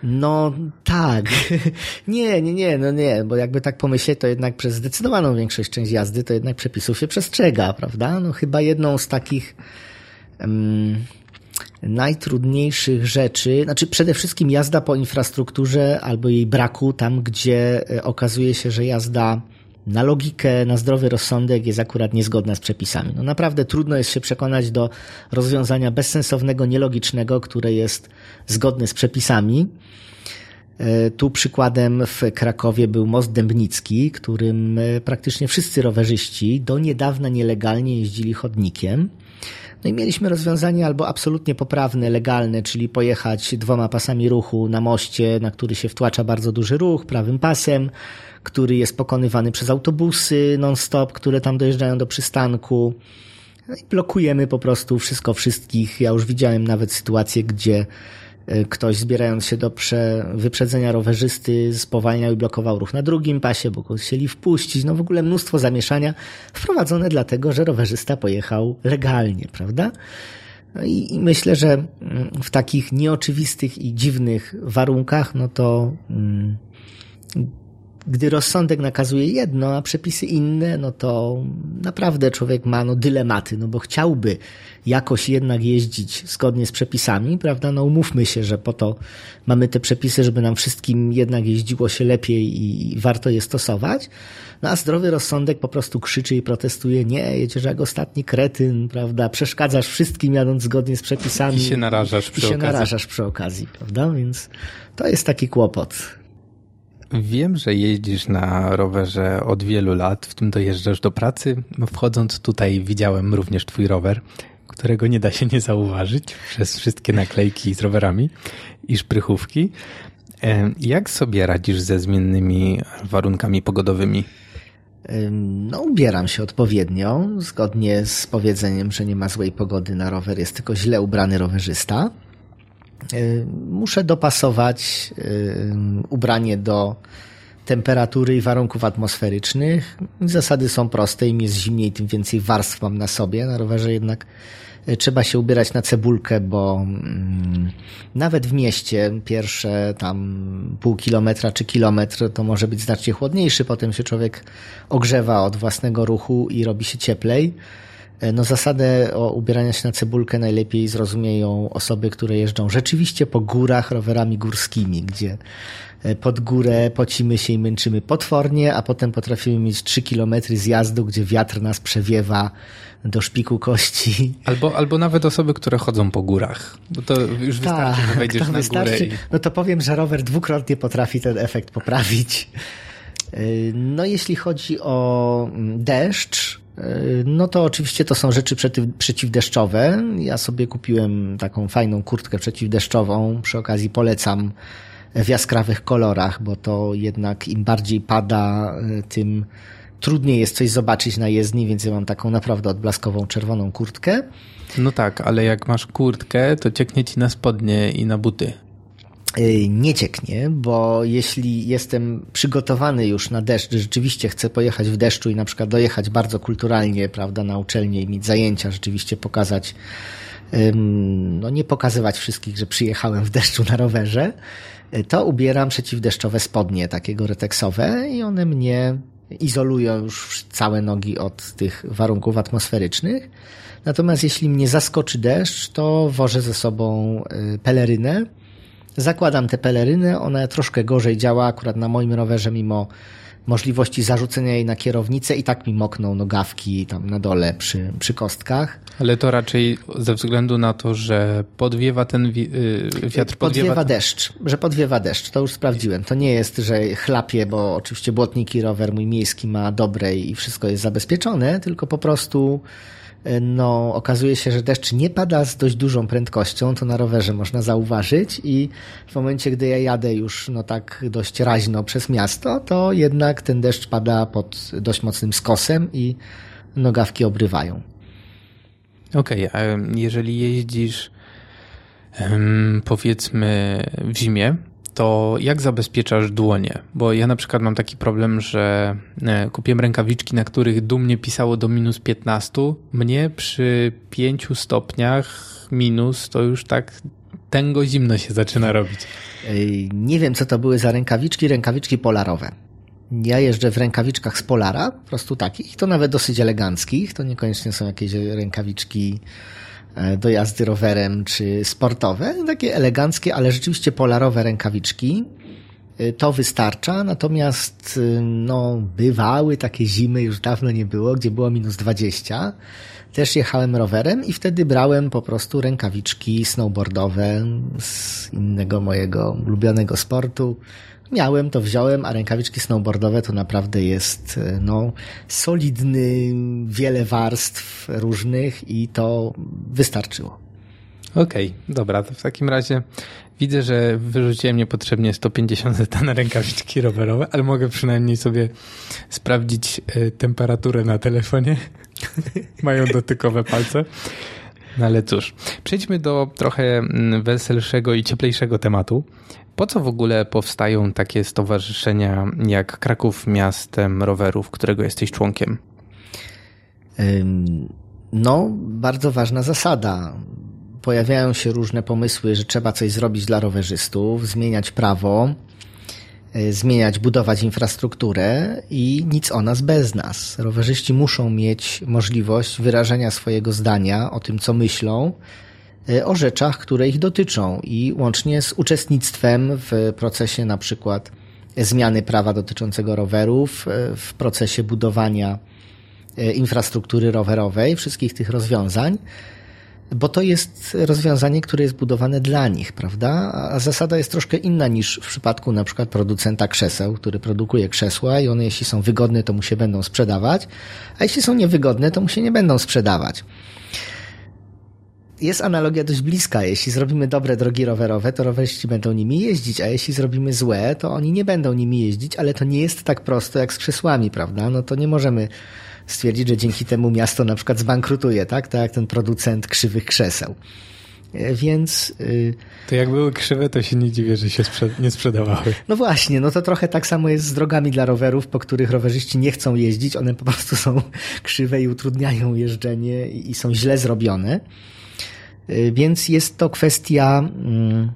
No tak. Nie, nie, nie, no nie, bo jakby tak pomyśleć, to jednak przez zdecydowaną większość część jazdy to jednak przepisów się przestrzega, prawda? No chyba jedną z takich um, najtrudniejszych rzeczy, znaczy przede wszystkim jazda po infrastrukturze albo jej braku, tam gdzie e, okazuje się, że jazda na logikę, na zdrowy rozsądek jest akurat niezgodna z przepisami. No naprawdę trudno jest się przekonać do rozwiązania bezsensownego, nielogicznego, które jest zgodne z przepisami. E, tu przykładem w Krakowie był most Dębnicki, którym e, praktycznie wszyscy rowerzyści do niedawna nielegalnie jeździli chodnikiem. No i mieliśmy rozwiązanie albo absolutnie poprawne, legalne, czyli pojechać dwoma pasami ruchu na moście, na który się wtłacza bardzo duży ruch, prawym pasem, który jest pokonywany przez autobusy non-stop, które tam dojeżdżają do przystanku. No i blokujemy po prostu wszystko wszystkich. Ja już widziałem nawet sytuację, gdzie e, ktoś zbierając się do prze, wyprzedzenia rowerzysty spowalniał i blokował ruch na drugim pasie, bo go chcieli wpuścić. No w ogóle mnóstwo zamieszania wprowadzone dlatego, że rowerzysta pojechał legalnie, prawda? No i, i myślę, że mm, w takich nieoczywistych i dziwnych warunkach, no to mm, gdy rozsądek nakazuje jedno, a przepisy inne, no to naprawdę człowiek ma no, dylematy, no bo chciałby jakoś jednak jeździć zgodnie z przepisami, prawda? No umówmy się, że po to mamy te przepisy, żeby nam wszystkim jednak jeździło się lepiej i warto je stosować. No a zdrowy rozsądek po prostu krzyczy i protestuje, nie, jedziesz jak ostatni kretyn, prawda? Przeszkadzasz wszystkim jadąc zgodnie z przepisami. I się narażasz przy i się okazji. narażasz przy okazji, prawda? Więc to jest taki kłopot. Wiem, że jeździsz na rowerze od wielu lat, w tym dojeżdżasz do pracy. Wchodząc tutaj widziałem również twój rower, którego nie da się nie zauważyć przez wszystkie naklejki z rowerami i szprychówki. E, jak sobie radzisz ze zmiennymi warunkami pogodowymi? No, ubieram się odpowiednio, zgodnie z powiedzeniem, że nie ma złej pogody na rower, jest tylko źle ubrany rowerzysta. Y, muszę dopasować y, ubranie do temperatury i warunków atmosferycznych. Zasady są proste, im jest zimniej, tym więcej warstw mam na sobie. Na rowerze jednak y, trzeba się ubierać na cebulkę, bo mm, nawet w mieście pierwsze tam pół kilometra czy kilometr to może być znacznie chłodniejszy, potem się człowiek ogrzewa od własnego ruchu i robi się cieplej. E, no zasadę o ubierania się na cebulkę najlepiej zrozumieją osoby, które jeżdżą rzeczywiście po górach rowerami górskimi, gdzie e, pod górę pocimy się i męczymy potwornie, a potem potrafimy mieć 3 kilometry zjazdu, gdzie wiatr nas przewiewa do szpiku kości. Albo, albo nawet osoby, które chodzą po górach. Bo to już wystarczy, tak, że wejdziesz na wystarczy. górę. I... No to powiem, że rower dwukrotnie potrafi ten efekt poprawić. E, no jeśli chodzi o mm, deszcz, no to oczywiście to są rzeczy przeciwdeszczowe. Ja sobie kupiłem taką fajną kurtkę przeciwdeszczową. Przy okazji polecam w jaskrawych kolorach, bo to jednak im bardziej pada, tym trudniej jest coś zobaczyć na jezdni, więc ja mam taką naprawdę odblaskową czerwoną kurtkę. No tak, ale jak masz kurtkę, to cieknie ci na spodnie i na buty. Y, nie cieknie, bo jeśli jestem przygotowany już na deszcz, rzeczywiście chcę pojechać w deszczu i na przykład dojechać bardzo kulturalnie, prawda, na uczelnię i mieć zajęcia, rzeczywiście pokazać, no nie pokazywać wszystkich, że przyjechałem w deszczu na rowerze, y, to ubieram przeciwdeszczowe spodnie, takiego reteksowe i one mnie izolują już całe nogi od tych warunków atmosferycznych. Natomiast jeśli mnie zaskoczy deszcz, to wożę ze sobą y, pelerynę, Zakładam tę pelerynę, ona troszkę gorzej działa akurat na moim rowerze, mimo możliwości zarzucenia jej na kierownicę i tak mi mokną nogawki tam na dole przy, przy kostkach. Ale to raczej ze względu na to, że podwiewa ten wi y, wiatr. Podwiewa, podwiewa deszcz, że podwiewa deszcz, to już sprawdziłem. To nie jest, że chlapie, bo oczywiście błotniki rower mój miejski ma dobre i wszystko jest zabezpieczone, tylko po prostu no, okazuje się, że deszcz nie pada z dość dużą prędkością, to na rowerze można zauważyć i w momencie, gdy ja jadę już no tak dość raźno przez miasto, to jednak ten deszcz pada pod dość mocnym skosem i nogawki obrywają. Okej, okay, a jeżeli jeździsz powiedzmy w zimie, to jak zabezpieczasz dłonie? Bo ja na przykład mam taki problem, że e, kupiłem rękawiczki, na których dumnie pisało do minus 15. Mnie przy 5 stopniach minus to już tak tęgo zimno się zaczyna robić. Nie wiem, co to były za rękawiczki, rękawiczki polarowe. Ja jeżdżę w rękawiczkach z Polara, po prostu takich, to nawet dosyć eleganckich, to niekoniecznie są jakieś rękawiczki do jazdy rowerem czy sportowe, takie eleganckie, ale rzeczywiście polarowe rękawiczki. E, to wystarcza, natomiast e, no, bywały takie zimy, już dawno nie było, gdzie było minus 20. Też jechałem rowerem i wtedy brałem po prostu rękawiczki snowboardowe z innego mojego ulubionego sportu, Miałem, to wziąłem, a rękawiczki snowboardowe to naprawdę jest e, no, solidny, wiele warstw różnych i to wystarczyło. Okej, okay, dobra, to w takim razie widzę, że wyrzuciłem niepotrzebnie 150 zeta na rękawiczki rowerowe, ale mogę przynajmniej sobie sprawdzić e, temperaturę na telefonie. Mają dotykowe palce. No ale cóż, przejdźmy do trochę mm, weselszego i cieplejszego tematu. Po co w ogóle powstają takie stowarzyszenia jak Kraków Miastem Rowerów, którego jesteś członkiem? No, bardzo ważna zasada. Pojawiają się różne pomysły, że trzeba coś zrobić dla rowerzystów, zmieniać prawo, e, zmieniać, budować infrastrukturę i nic o nas bez nas. Rowerzyści muszą mieć możliwość wyrażenia swojego zdania o tym, co myślą, o rzeczach, które ich dotyczą i łącznie z uczestnictwem w procesie na przykład zmiany prawa dotyczącego rowerów, e, w procesie budowania e, infrastruktury rowerowej, wszystkich tych rozwiązań, bo to jest rozwiązanie, które jest budowane dla nich, prawda? A zasada jest troszkę inna niż w przypadku na przykład producenta krzeseł, który produkuje krzesła i one jeśli są wygodne, to mu się będą sprzedawać, a jeśli są niewygodne, to mu się nie będą sprzedawać jest analogia dość bliska. Jeśli zrobimy dobre drogi rowerowe, to rowerzyści będą nimi jeździć, a jeśli zrobimy złe, to oni nie będą nimi jeździć, ale to nie jest tak prosto jak z krzesłami, prawda? No to nie możemy stwierdzić, że dzięki temu miasto na przykład zbankrutuje, tak? Tak jak ten producent krzywych krzeseł. E, więc. Yy, to jak były krzywe, to się nie dziwię, że się nie sprzedawały. No właśnie, no to trochę tak samo jest z drogami dla rowerów, po których rowerzyści nie chcą jeździć. One po prostu są krzywe i utrudniają jeżdżenie i są źle zrobione. Y, więc jest to kwestia mm,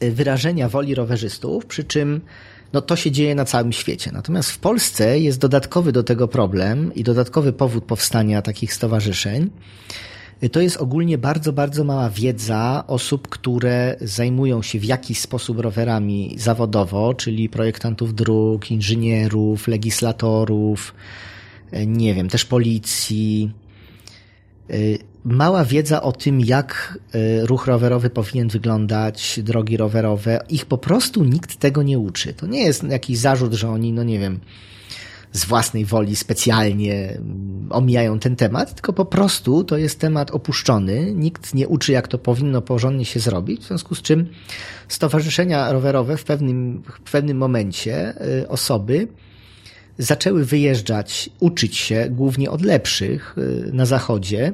wyrażenia woli rowerzystów, przy czym no to się dzieje na całym świecie. Natomiast w Polsce jest dodatkowy do tego problem i dodatkowy powód powstania takich stowarzyszeń. To jest ogólnie bardzo, bardzo mała wiedza osób, które zajmują się w jakiś sposób rowerami zawodowo, czyli projektantów dróg, inżynierów, legislatorów, nie wiem, też policji. Mała wiedza o tym, jak ruch rowerowy powinien wyglądać, drogi rowerowe. Ich po prostu nikt tego nie uczy. To nie jest jakiś zarzut, że oni, no nie wiem, z własnej woli specjalnie mm, omijają ten temat, tylko po prostu to jest temat opuszczony. Nikt nie uczy, jak to powinno porządnie się zrobić, w związku z czym stowarzyszenia rowerowe w pewnym, w pewnym momencie y, osoby zaczęły wyjeżdżać, uczyć się głównie od lepszych y, na zachodzie,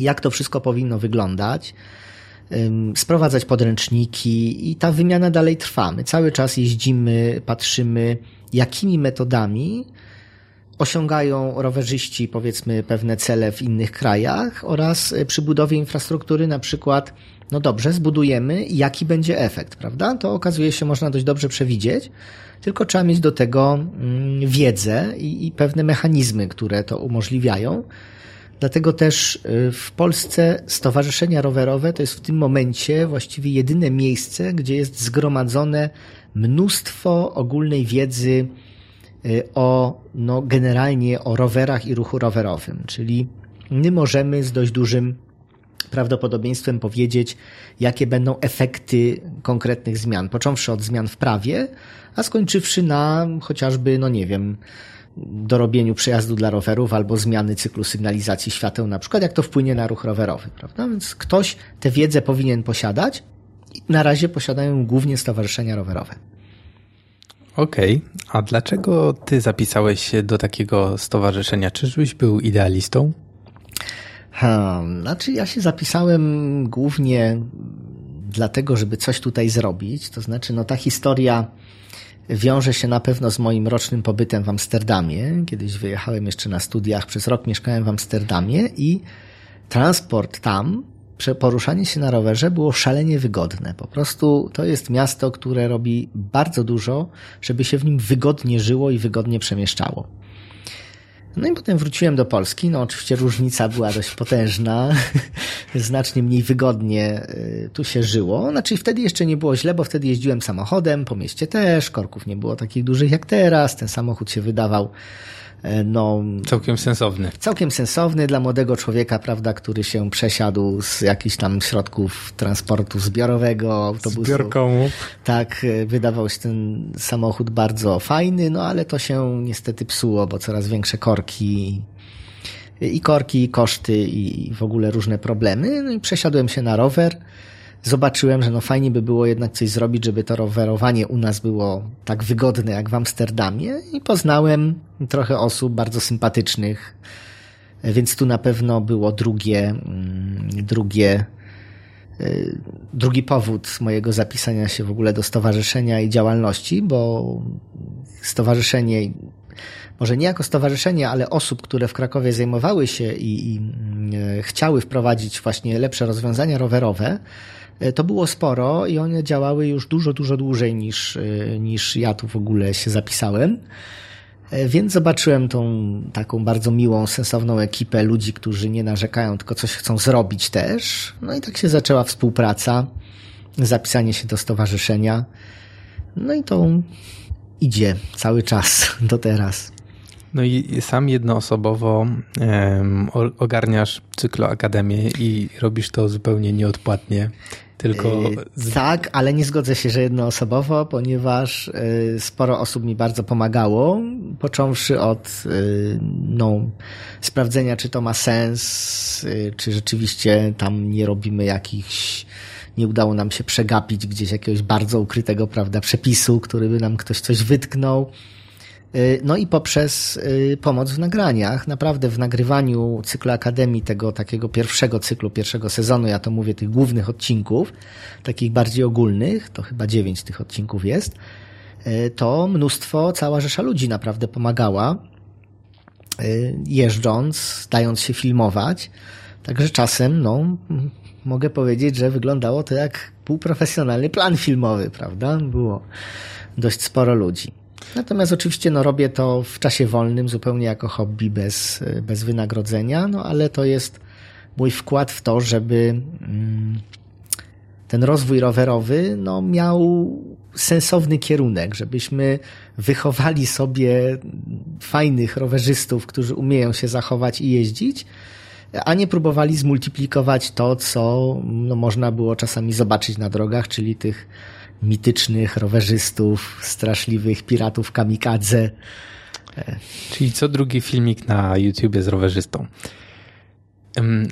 jak to wszystko powinno wyglądać sprowadzać podręczniki i ta wymiana dalej trwa. My cały czas jeździmy, patrzymy, jakimi metodami osiągają rowerzyści, powiedzmy, pewne cele w innych krajach oraz e, przy budowie infrastruktury na przykład, no dobrze, zbudujemy, jaki będzie efekt, prawda? To okazuje się, można dość dobrze przewidzieć, tylko trzeba mieć do tego mm, wiedzę i, i pewne mechanizmy, które to umożliwiają. Dlatego też e, w Polsce stowarzyszenia rowerowe to jest w tym momencie właściwie jedyne miejsce, gdzie jest zgromadzone mnóstwo ogólnej wiedzy y, o, no, generalnie o rowerach i ruchu rowerowym, czyli my możemy z dość dużym prawdopodobieństwem powiedzieć, jakie będą efekty konkretnych zmian, począwszy od zmian w prawie, a skończywszy na chociażby, no nie wiem, dorobieniu przejazdu dla rowerów albo zmiany cyklu sygnalizacji świateł, na przykład jak to wpłynie na ruch rowerowy, prawda? Więc ktoś tę wiedzę powinien posiadać, na razie posiadają głównie stowarzyszenia rowerowe. Okej, okay. a dlaczego ty zapisałeś się do takiego stowarzyszenia? Czyżbyś był idealistą? Hmm, znaczy ja się zapisałem głównie dlatego, żeby coś tutaj zrobić. To znaczy, no ta historia wiąże się na pewno z moim rocznym pobytem w Amsterdamie. Kiedyś wyjechałem jeszcze na studiach, przez rok mieszkałem w Amsterdamie i transport tam poruszanie się na rowerze było szalenie wygodne. Po prostu to jest miasto, które robi bardzo dużo, żeby się w nim wygodnie żyło i wygodnie przemieszczało. No i potem wróciłem do Polski. No oczywiście różnica była dość potężna. Znacznie mniej wygodnie y, tu się żyło. Znaczy wtedy jeszcze nie było źle, bo wtedy jeździłem samochodem, po mieście też, korków nie było takich dużych jak teraz. Ten samochód się wydawał no, całkiem sensowny. Całkiem sensowny dla młodego człowieka, prawda, który się przesiadł z jakichś tam środków transportu zbiorowego, autobusu. Zbiorkomu. Tak, e, wydawał się ten samochód bardzo fajny, no ale to się niestety psuło, bo coraz większe korki i korki, i koszty, i w ogóle różne problemy. No i przesiadłem się na rower zobaczyłem, że no fajnie by było jednak coś zrobić, żeby to rowerowanie u nas było tak wygodne jak w Amsterdamie i poznałem trochę osób bardzo sympatycznych, więc tu na pewno było drugie, mm, drugie, y, drugi powód mojego zapisania się w ogóle do stowarzyszenia i działalności, bo stowarzyszenie może nie jako stowarzyszenie, ale osób, które w Krakowie zajmowały się i, i y, chciały wprowadzić właśnie lepsze rozwiązania rowerowe, to było sporo i one działały już dużo, dużo dłużej niż, e, niż ja tu w ogóle się zapisałem. E, więc zobaczyłem tą taką bardzo miłą, sensowną ekipę ludzi, którzy nie narzekają, tylko coś chcą zrobić też. No i tak się zaczęła współpraca, zapisanie się do stowarzyszenia. No i to idzie cały czas do teraz. No i sam jednoosobowo um, ogarniasz cykloakademię i robisz to zupełnie nieodpłatnie. Tylko... Z... Tak, ale nie zgodzę się, że jednoosobowo, ponieważ y, sporo osób mi bardzo pomagało, począwszy od y, no, sprawdzenia, czy to ma sens, y, czy rzeczywiście tam nie robimy jakichś nie udało nam się przegapić gdzieś jakiegoś bardzo ukrytego, prawda, przepisu, który by nam ktoś coś wytknął. Y, no i poprzez y, pomoc w nagraniach. Naprawdę w nagrywaniu cyklu Akademii, tego takiego pierwszego cyklu, pierwszego sezonu, ja to mówię, tych głównych odcinków, takich bardziej ogólnych, to chyba dziewięć tych odcinków jest, y, to mnóstwo, cała rzesza ludzi naprawdę pomagała, jeżdżąc, dając się filmować. Także czasem, no, mogę powiedzieć, że wyglądało to jak półprofesjonalny plan filmowy, prawda? Było dość sporo ludzi. Natomiast oczywiście no, robię to w czasie wolnym, zupełnie jako hobby, bez, bez wynagrodzenia, no ale to jest mój wkład w to, żeby mm, ten rozwój rowerowy no, miał sensowny kierunek, żebyśmy wychowali sobie fajnych rowerzystów, którzy umieją się zachować i jeździć, a nie próbowali zmultiplikować to, co no, można było czasami zobaczyć na drogach, czyli tych mitycznych rowerzystów, straszliwych piratów kamikadze. Czyli co drugi filmik na YouTubie z rowerzystą.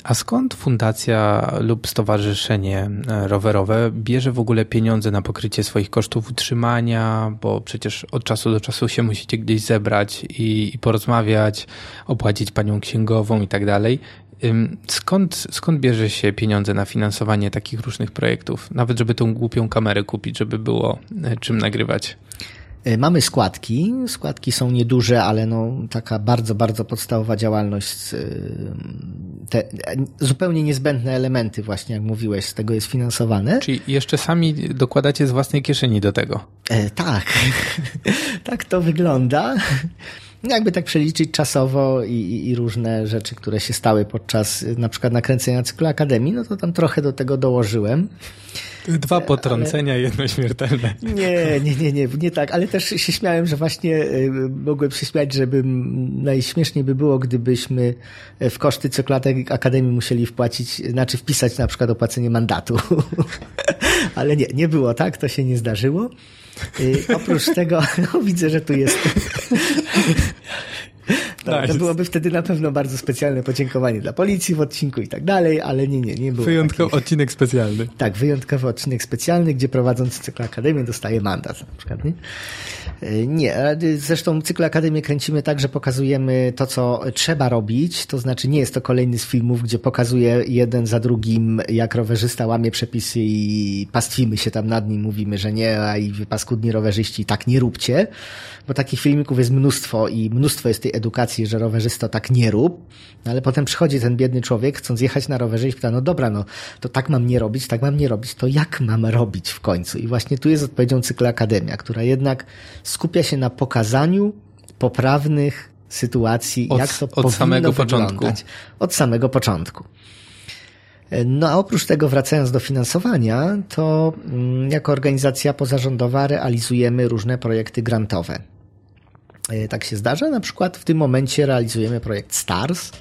A skąd fundacja lub stowarzyszenie e, rowerowe bierze w ogóle pieniądze na pokrycie swoich kosztów utrzymania, bo przecież od czasu do czasu się musicie gdzieś zebrać i, i porozmawiać, opłacić panią księgową i tak dalej. Skąd, skąd bierze się pieniądze na finansowanie takich różnych projektów? Nawet żeby tą głupią kamerę kupić, żeby było e, czym nagrywać. E, mamy składki. Składki są nieduże, ale no, taka bardzo, bardzo podstawowa działalność. E, te zupełnie niezbędne elementy, właśnie jak mówiłeś, z tego jest finansowane. Czyli jeszcze sami dokładacie z własnej kieszeni do tego? E, tak. tak to wygląda. Jakby tak przeliczyć czasowo i, i, różne rzeczy, które się stały podczas na przykład nakręcenia cyklu Akademii, no to tam trochę do tego dołożyłem. Dwa potrącenia, ale... jedno śmiertelne. Nie, nie, nie, nie, nie tak, ale też się śmiałem, że właśnie y, mogłem się śmiać, żeby najśmieszniej by było, gdybyśmy w koszty cyklu Akademii musieli wpłacić, znaczy wpisać na przykład opłacenie mandatu. ale nie, nie było tak, to się nie zdarzyło. Y, oprócz tego, no, widzę, że tu jest. Tak, to byłoby wtedy na pewno bardzo specjalne podziękowanie dla policji w odcinku i tak dalej, ale nie, nie, nie było. Wyjątkowy takich... odcinek specjalny. Tak, wyjątkowy odcinek specjalny, gdzie prowadzący cykl Akademii dostaje mandat na przykład. Nie? E, nie, zresztą cykl Akademii kręcimy tak, że pokazujemy to, co trzeba robić, to znaczy nie jest to kolejny z filmów, gdzie pokazuje jeden za drugim, jak rowerzysta łamie przepisy i pastwimy się tam nad nim, mówimy, że nie, a i wy paskudni rowerzyści, tak nie róbcie, bo takich filmików jest mnóstwo i mnóstwo jest tej edukacji, że rowerzysta tak nie rób, no ale potem przychodzi ten biedny człowiek, chcąc jechać na rowerze i pyta, no dobra, no to tak mam nie robić, tak mam nie robić, to jak mam robić w końcu? I właśnie tu jest odpowiedzią cykl Akademia, która jednak skupia się na pokazaniu poprawnych sytuacji, od, jak to od powinno samego wyglądać. początku. Od samego początku. No a oprócz tego, wracając do finansowania, to mm, jako organizacja pozarządowa realizujemy różne projekty grantowe. E, tak się zdarza. Na przykład w tym momencie realizujemy projekt STARS.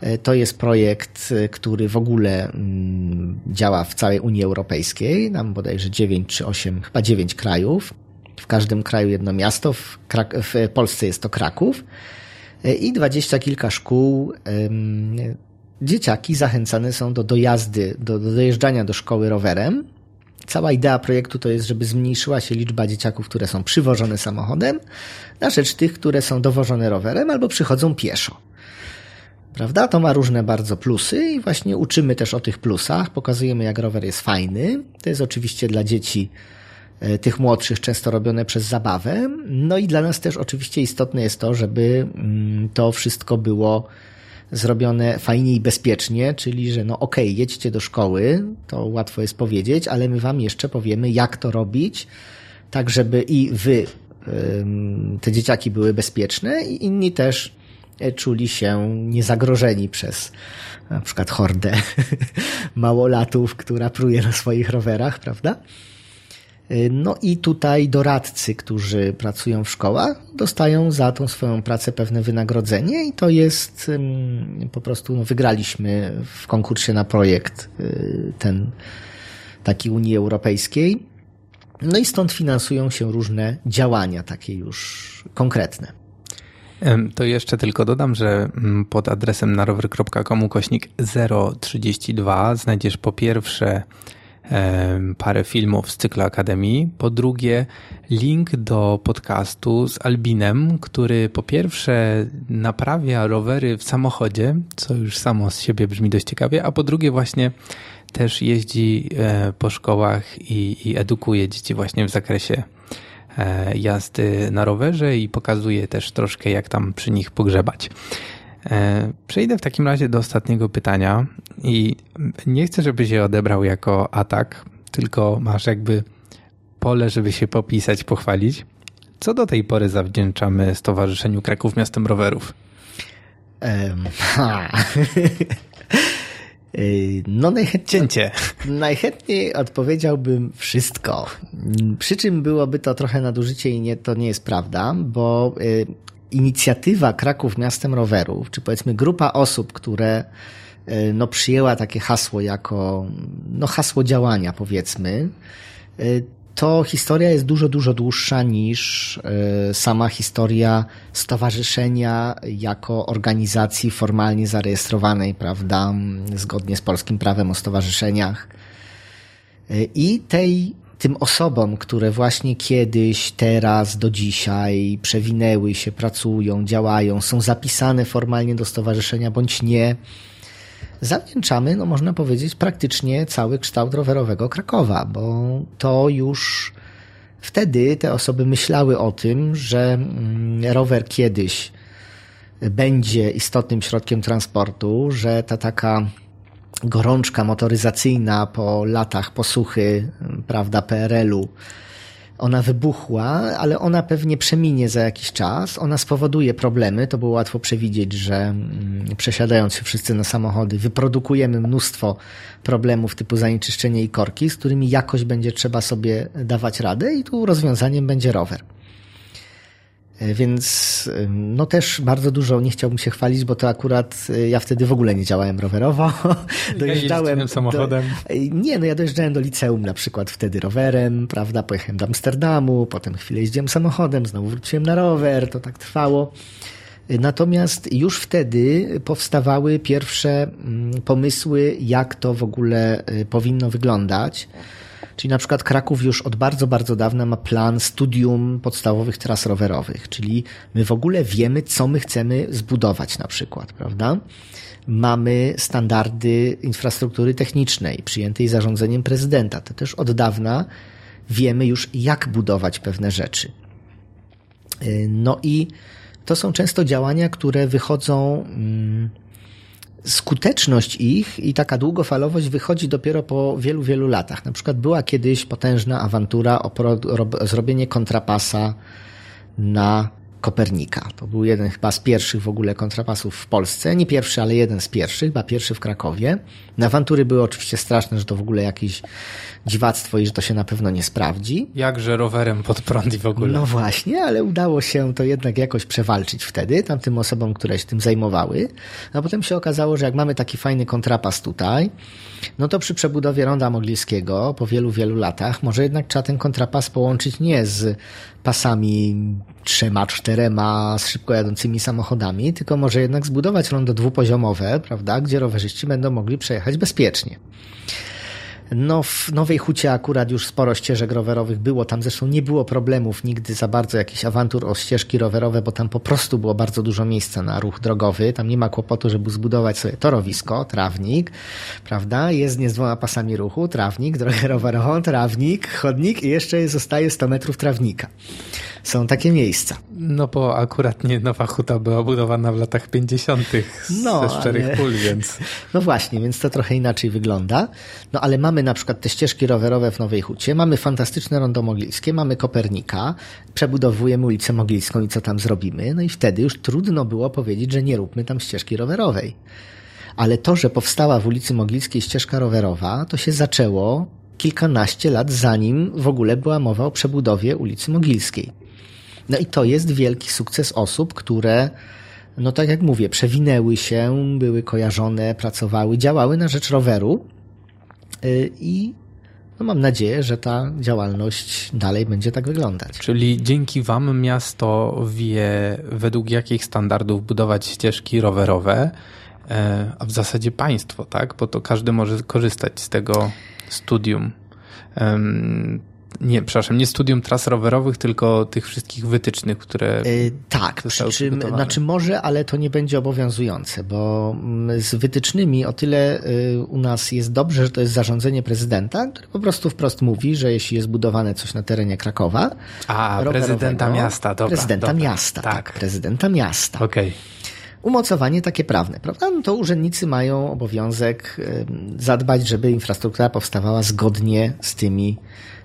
E, to jest projekt, e, który w ogóle mm, działa w całej Unii Europejskiej. Nam bodajże 9 czy 8, chyba 9 krajów. W każdym kraju jedno miasto. W, Krak w Polsce jest to Kraków. I dwadzieścia kilka szkół. Dzieciaki zachęcane są do dojazdy, do, do dojeżdżania do szkoły rowerem Cała idea projektu to jest, żeby zmniejszyła się liczba dzieciaków, które są przywożone samochodem, na rzecz tych, które są dowożone rowerem albo przychodzą pieszo. Prawda? To ma różne bardzo plusy i właśnie uczymy też o tych plusach, pokazujemy jak rower jest fajny. To jest oczywiście dla dzieci tych młodszych często robione przez zabawę. No i dla nas też oczywiście istotne jest to, żeby mm, to wszystko było zrobione fajnie i bezpiecznie, czyli że no okej, okay, jedźcie do szkoły, to łatwo jest powiedzieć, ale my wam jeszcze powiemy, jak to robić, tak żeby i wy, te dzieciaki były bezpieczne i inni też e, czuli się niezagrożeni przez na przykład hordę małolatów, która pruje na swoich rowerach, prawda? No i tutaj doradcy, którzy pracują w szkołach, dostają za tą swoją pracę pewne wynagrodzenie i to jest po prostu, no, wygraliśmy w konkursie na projekt y, ten taki Unii Europejskiej. No i stąd finansują się różne działania takie już konkretne. To jeszcze tylko dodam, że mm, pod adresem narower.com kośnik 032 znajdziesz po pierwsze parę filmów z cyklu Akademii. Po drugie, link do podcastu z Albinem, który po pierwsze naprawia rowery w samochodzie, co już samo z siebie brzmi dość ciekawie, a po drugie właśnie też jeździ e, po szkołach i, i edukuje dzieci właśnie w zakresie e, jazdy na rowerze i pokazuje też troszkę jak tam przy nich pogrzebać. E, przejdę w takim razie do ostatniego pytania i nie chcę, żeby się odebrał jako atak, tylko masz jakby pole, żeby się popisać, pochwalić. Co do tej pory zawdzięczamy Stowarzyszeniu Kraków Miastem Rowerów? Um, no najchętniej, najchętniej odpowiedziałbym wszystko. Przy czym byłoby to trochę nadużycie i nie, to nie jest prawda, bo y, inicjatywa Kraków Miastem Rowerów, czy powiedzmy grupa osób, które y, no, przyjęła takie hasło jako no, hasło działania, powiedzmy, y, to historia jest dużo, dużo dłuższa niż e, sama historia stowarzyszenia jako organizacji formalnie zarejestrowanej, prawda, zgodnie z polskim prawem o stowarzyszeniach. E, I tej, tym osobom, które właśnie kiedyś, teraz, do dzisiaj przewinęły się, pracują, działają, są zapisane formalnie do stowarzyszenia bądź nie, zawdzięczamy, no można powiedzieć, praktycznie cały kształt rowerowego Krakowa, bo to już wtedy te osoby myślały o tym, że mm, rower kiedyś będzie istotnym środkiem transportu, że ta taka gorączka motoryzacyjna po latach posuchy, prawda, PRL-u, ona wybuchła, ale ona pewnie przeminie za jakiś czas. Ona spowoduje problemy. To było łatwo przewidzieć, że mm, przesiadając się wszyscy na samochody, wyprodukujemy mnóstwo problemów typu zanieczyszczenie i korki, z którymi jakoś będzie trzeba sobie dawać radę i tu rozwiązaniem będzie rower. E, więc no też bardzo dużo nie chciałbym się chwalić, bo to akurat e, ja wtedy w ogóle nie działałem rowerowo. dojeżdżałem ja samochodem. Do, nie, no ja dojeżdżałem do liceum na przykład wtedy rowerem, prawda? Pojechałem do Amsterdamu, potem chwilę jeździłem samochodem, znowu wróciłem na rower, to tak trwało. E, natomiast już wtedy powstawały pierwsze mm, pomysły, jak to w ogóle powinno wyglądać. Czyli na przykład Kraków już od bardzo, bardzo dawna ma plan studium podstawowych tras rowerowych, czyli my w ogóle wiemy, co my chcemy zbudować na przykład, prawda? Mamy standardy infrastruktury technicznej przyjętej zarządzeniem prezydenta. To też od dawna wiemy już, jak budować pewne rzeczy. No i to są często działania, które wychodzą mm, skuteczność ich i taka długofalowość wychodzi dopiero po wielu, wielu latach. Na przykład była kiedyś potężna awantura o zrobienie kontrapasa na Kopernika. To był jeden chyba z pierwszych w ogóle kontrapasów w Polsce. Nie pierwszy, ale jeden z pierwszych, chyba pierwszy w Krakowie. Na awantury były oczywiście straszne, że to w ogóle jakieś dziwactwo i że to się na pewno nie sprawdzi. Jakże rowerem pod prąd i w ogóle. No właśnie, ale udało się to jednak jakoś przewalczyć wtedy, tamtym osobom, które się tym zajmowały. A potem się okazało, że jak mamy taki fajny kontrapas tutaj, no to przy przebudowie Ronda Mogliskiego po wielu, wielu latach może jednak trzeba ten kontrapas połączyć nie z pasami trzema, czterema, z szybko jadącymi samochodami, tylko może jednak zbudować rondo dwupoziomowe, prawda, gdzie rowerzyści będą mogli przejechać bezpiecznie. No, w Nowej Hucie akurat już sporo ścieżek rowerowych było. Tam zresztą nie było problemów nigdy za bardzo jakichś awantur o ścieżki rowerowe, bo tam po prostu było bardzo dużo miejsca na ruch drogowy. Tam nie ma kłopotu, żeby zbudować sobie torowisko, trawnik, prawda? Jest nie z dwoma pasami ruchu, trawnik, drogę rowerową, trawnik, chodnik i jeszcze zostaje 100 metrów trawnika. Są takie miejsca. No bo akurat nie Nowa Huta była budowana w latach 50. No, ze szczerych ale... pól, więc... No właśnie, więc to trochę inaczej wygląda. No ale mamy na przykład te ścieżki rowerowe w Nowej Hucie, mamy fantastyczne rondo mogilskie, mamy Kopernika, przebudowujemy ulicę Mogilską i co tam zrobimy? No i wtedy już trudno było powiedzieć, że nie róbmy tam ścieżki rowerowej. Ale to, że powstała w ulicy Mogilskiej ścieżka rowerowa, to się zaczęło kilkanaście lat zanim w ogóle była mowa o przebudowie ulicy Mogilskiej. No i to jest wielki sukces osób, które, no tak jak mówię, przewinęły się, były kojarzone, pracowały, działały na rzecz roweru y, i no mam nadzieję, że ta działalność dalej będzie tak wyglądać. Czyli dzięki Wam miasto wie, według jakich standardów budować ścieżki rowerowe, e, a w zasadzie państwo, tak? Bo to każdy może korzystać z tego studium nie, przepraszam, nie studium tras rowerowych, tylko tych wszystkich wytycznych, które. Yy, tak, przy czym, znaczy może, ale to nie będzie obowiązujące, bo mm, z wytycznymi o tyle y, u nas jest dobrze, że to jest zarządzenie prezydenta, który po prostu wprost mówi, że jeśli jest budowane coś na terenie Krakowa. A, prezydenta miasta, dobra. Prezydenta dobra, miasta, tak. tak prezydenta miasta. Okej. Okay umocowanie takie prawne, prawda? No to urzędnicy mają obowiązek zadbać, żeby infrastruktura powstawała zgodnie z tymi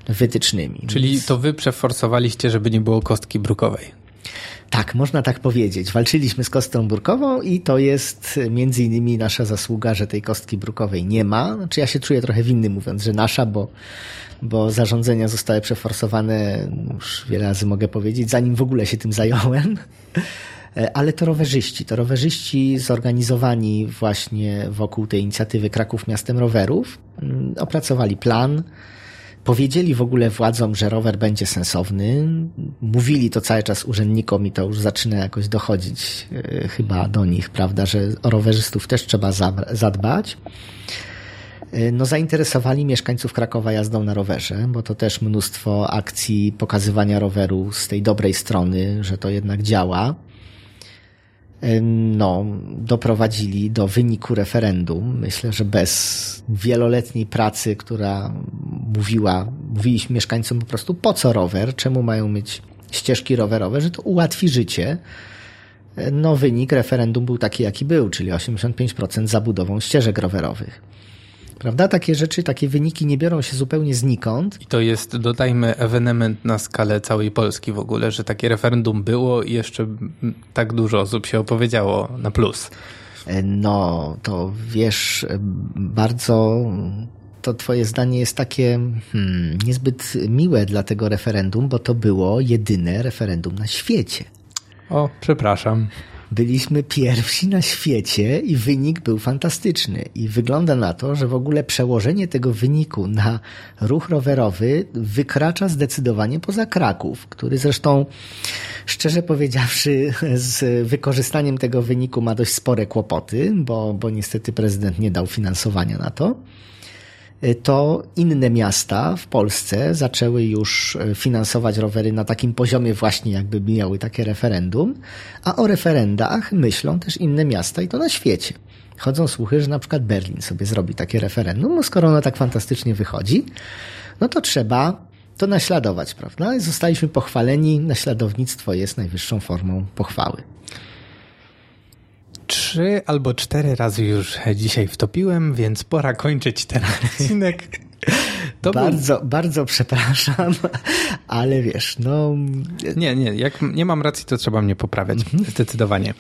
wytycznymi. Czyli to wy przeforsowaliście, żeby nie było kostki brukowej. Tak, można tak powiedzieć. Walczyliśmy z kostką brukową i to jest między innymi nasza zasługa, że tej kostki brukowej nie ma. Znaczy ja się czuję trochę winny mówiąc, że nasza, bo, bo zarządzenia zostały przeforsowane, już wiele razy mogę powiedzieć, zanim w ogóle się tym zająłem. Ale to rowerzyści, to rowerzyści zorganizowani właśnie wokół tej inicjatywy Kraków Miastem Rowerów, mm, opracowali plan, powiedzieli w ogóle władzom, że rower będzie sensowny. Mówili to cały czas urzędnikom i to już zaczyna jakoś dochodzić e, chyba do nich, prawda, że o rowerzystów też trzeba zadbać. E, no, zainteresowali mieszkańców Krakowa jazdą na rowerze, bo to też mnóstwo akcji pokazywania roweru z tej dobrej strony, że to jednak działa no, doprowadzili do wyniku referendum. Myślę, że bez wieloletniej pracy, która mówiła, mówiliśmy mieszkańcom po prostu po co rower, czemu mają mieć ścieżki rowerowe, że to ułatwi życie. No, wynik referendum był taki, jaki był, czyli 85% zabudową ścieżek rowerowych. Prawda? Takie rzeczy, takie wyniki nie biorą się zupełnie znikąd. I to jest, dodajmy, ewenement na skalę całej Polski w ogóle, że takie referendum było i jeszcze tak dużo osób się opowiedziało na plus. No, to wiesz, bardzo to twoje zdanie jest takie hmm, niezbyt miłe dla tego referendum, bo to było jedyne referendum na świecie. O, przepraszam. Byliśmy pierwsi na świecie i wynik był fantastyczny. I wygląda na to, że w ogóle przełożenie tego wyniku na ruch rowerowy wykracza zdecydowanie poza Kraków, który zresztą, szczerze powiedziawszy, z wykorzystaniem tego wyniku ma dość spore kłopoty, bo, bo niestety prezydent nie dał finansowania na to. Y, to inne miasta w Polsce zaczęły już y, finansować rowery na takim poziomie właśnie jakby miały takie referendum, a o referendach myślą też inne miasta i to na świecie. Chodzą słuchy, że na przykład Berlin sobie zrobi takie referendum, no skoro ono tak fantastycznie wychodzi, no to trzeba to naśladować, prawda? Zostaliśmy pochwaleni, naśladownictwo jest najwyższą formą pochwały trzy albo cztery razy już dzisiaj wtopiłem, więc pora kończyć ten odcinek. To bardzo, był... bardzo przepraszam, ale wiesz, no... Nie, nie, jak nie mam racji, to trzeba mnie poprawiać, mhm. zdecydowanie.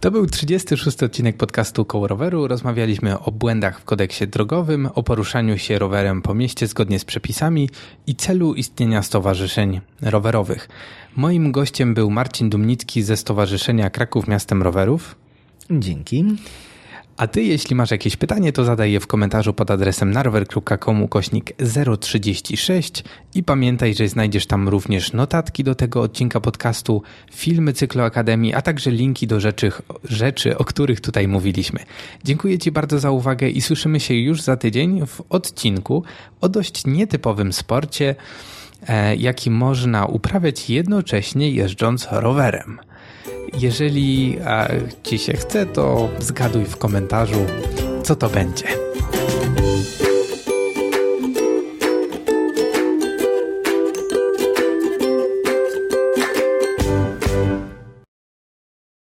To był 36 odcinek podcastu Koło Roweru. Rozmawialiśmy o błędach w kodeksie drogowym, o poruszaniu się rowerem po mieście zgodnie z przepisami i celu istnienia stowarzyszeń rowerowych. Moim gościem był Marcin Dumnicki ze Stowarzyszenia Kraków Miastem Rowerów. Dzięki. A ty, jeśli masz jakieś pytanie, to zadaj je w komentarzu pod adresem narwer.com kośnik 036 i pamiętaj, że znajdziesz tam również notatki do tego odcinka podcastu, filmy cyklu Akademii, a także linki do rzeczy, rzeczy, o których tutaj mówiliśmy. Dziękuję Ci bardzo za uwagę i słyszymy się już za tydzień w odcinku o dość nietypowym sporcie, e, jaki można uprawiać jednocześnie jeżdżąc rowerem. Jeżeli a, ci się chce, to zgaduj w komentarzu, co to będzie.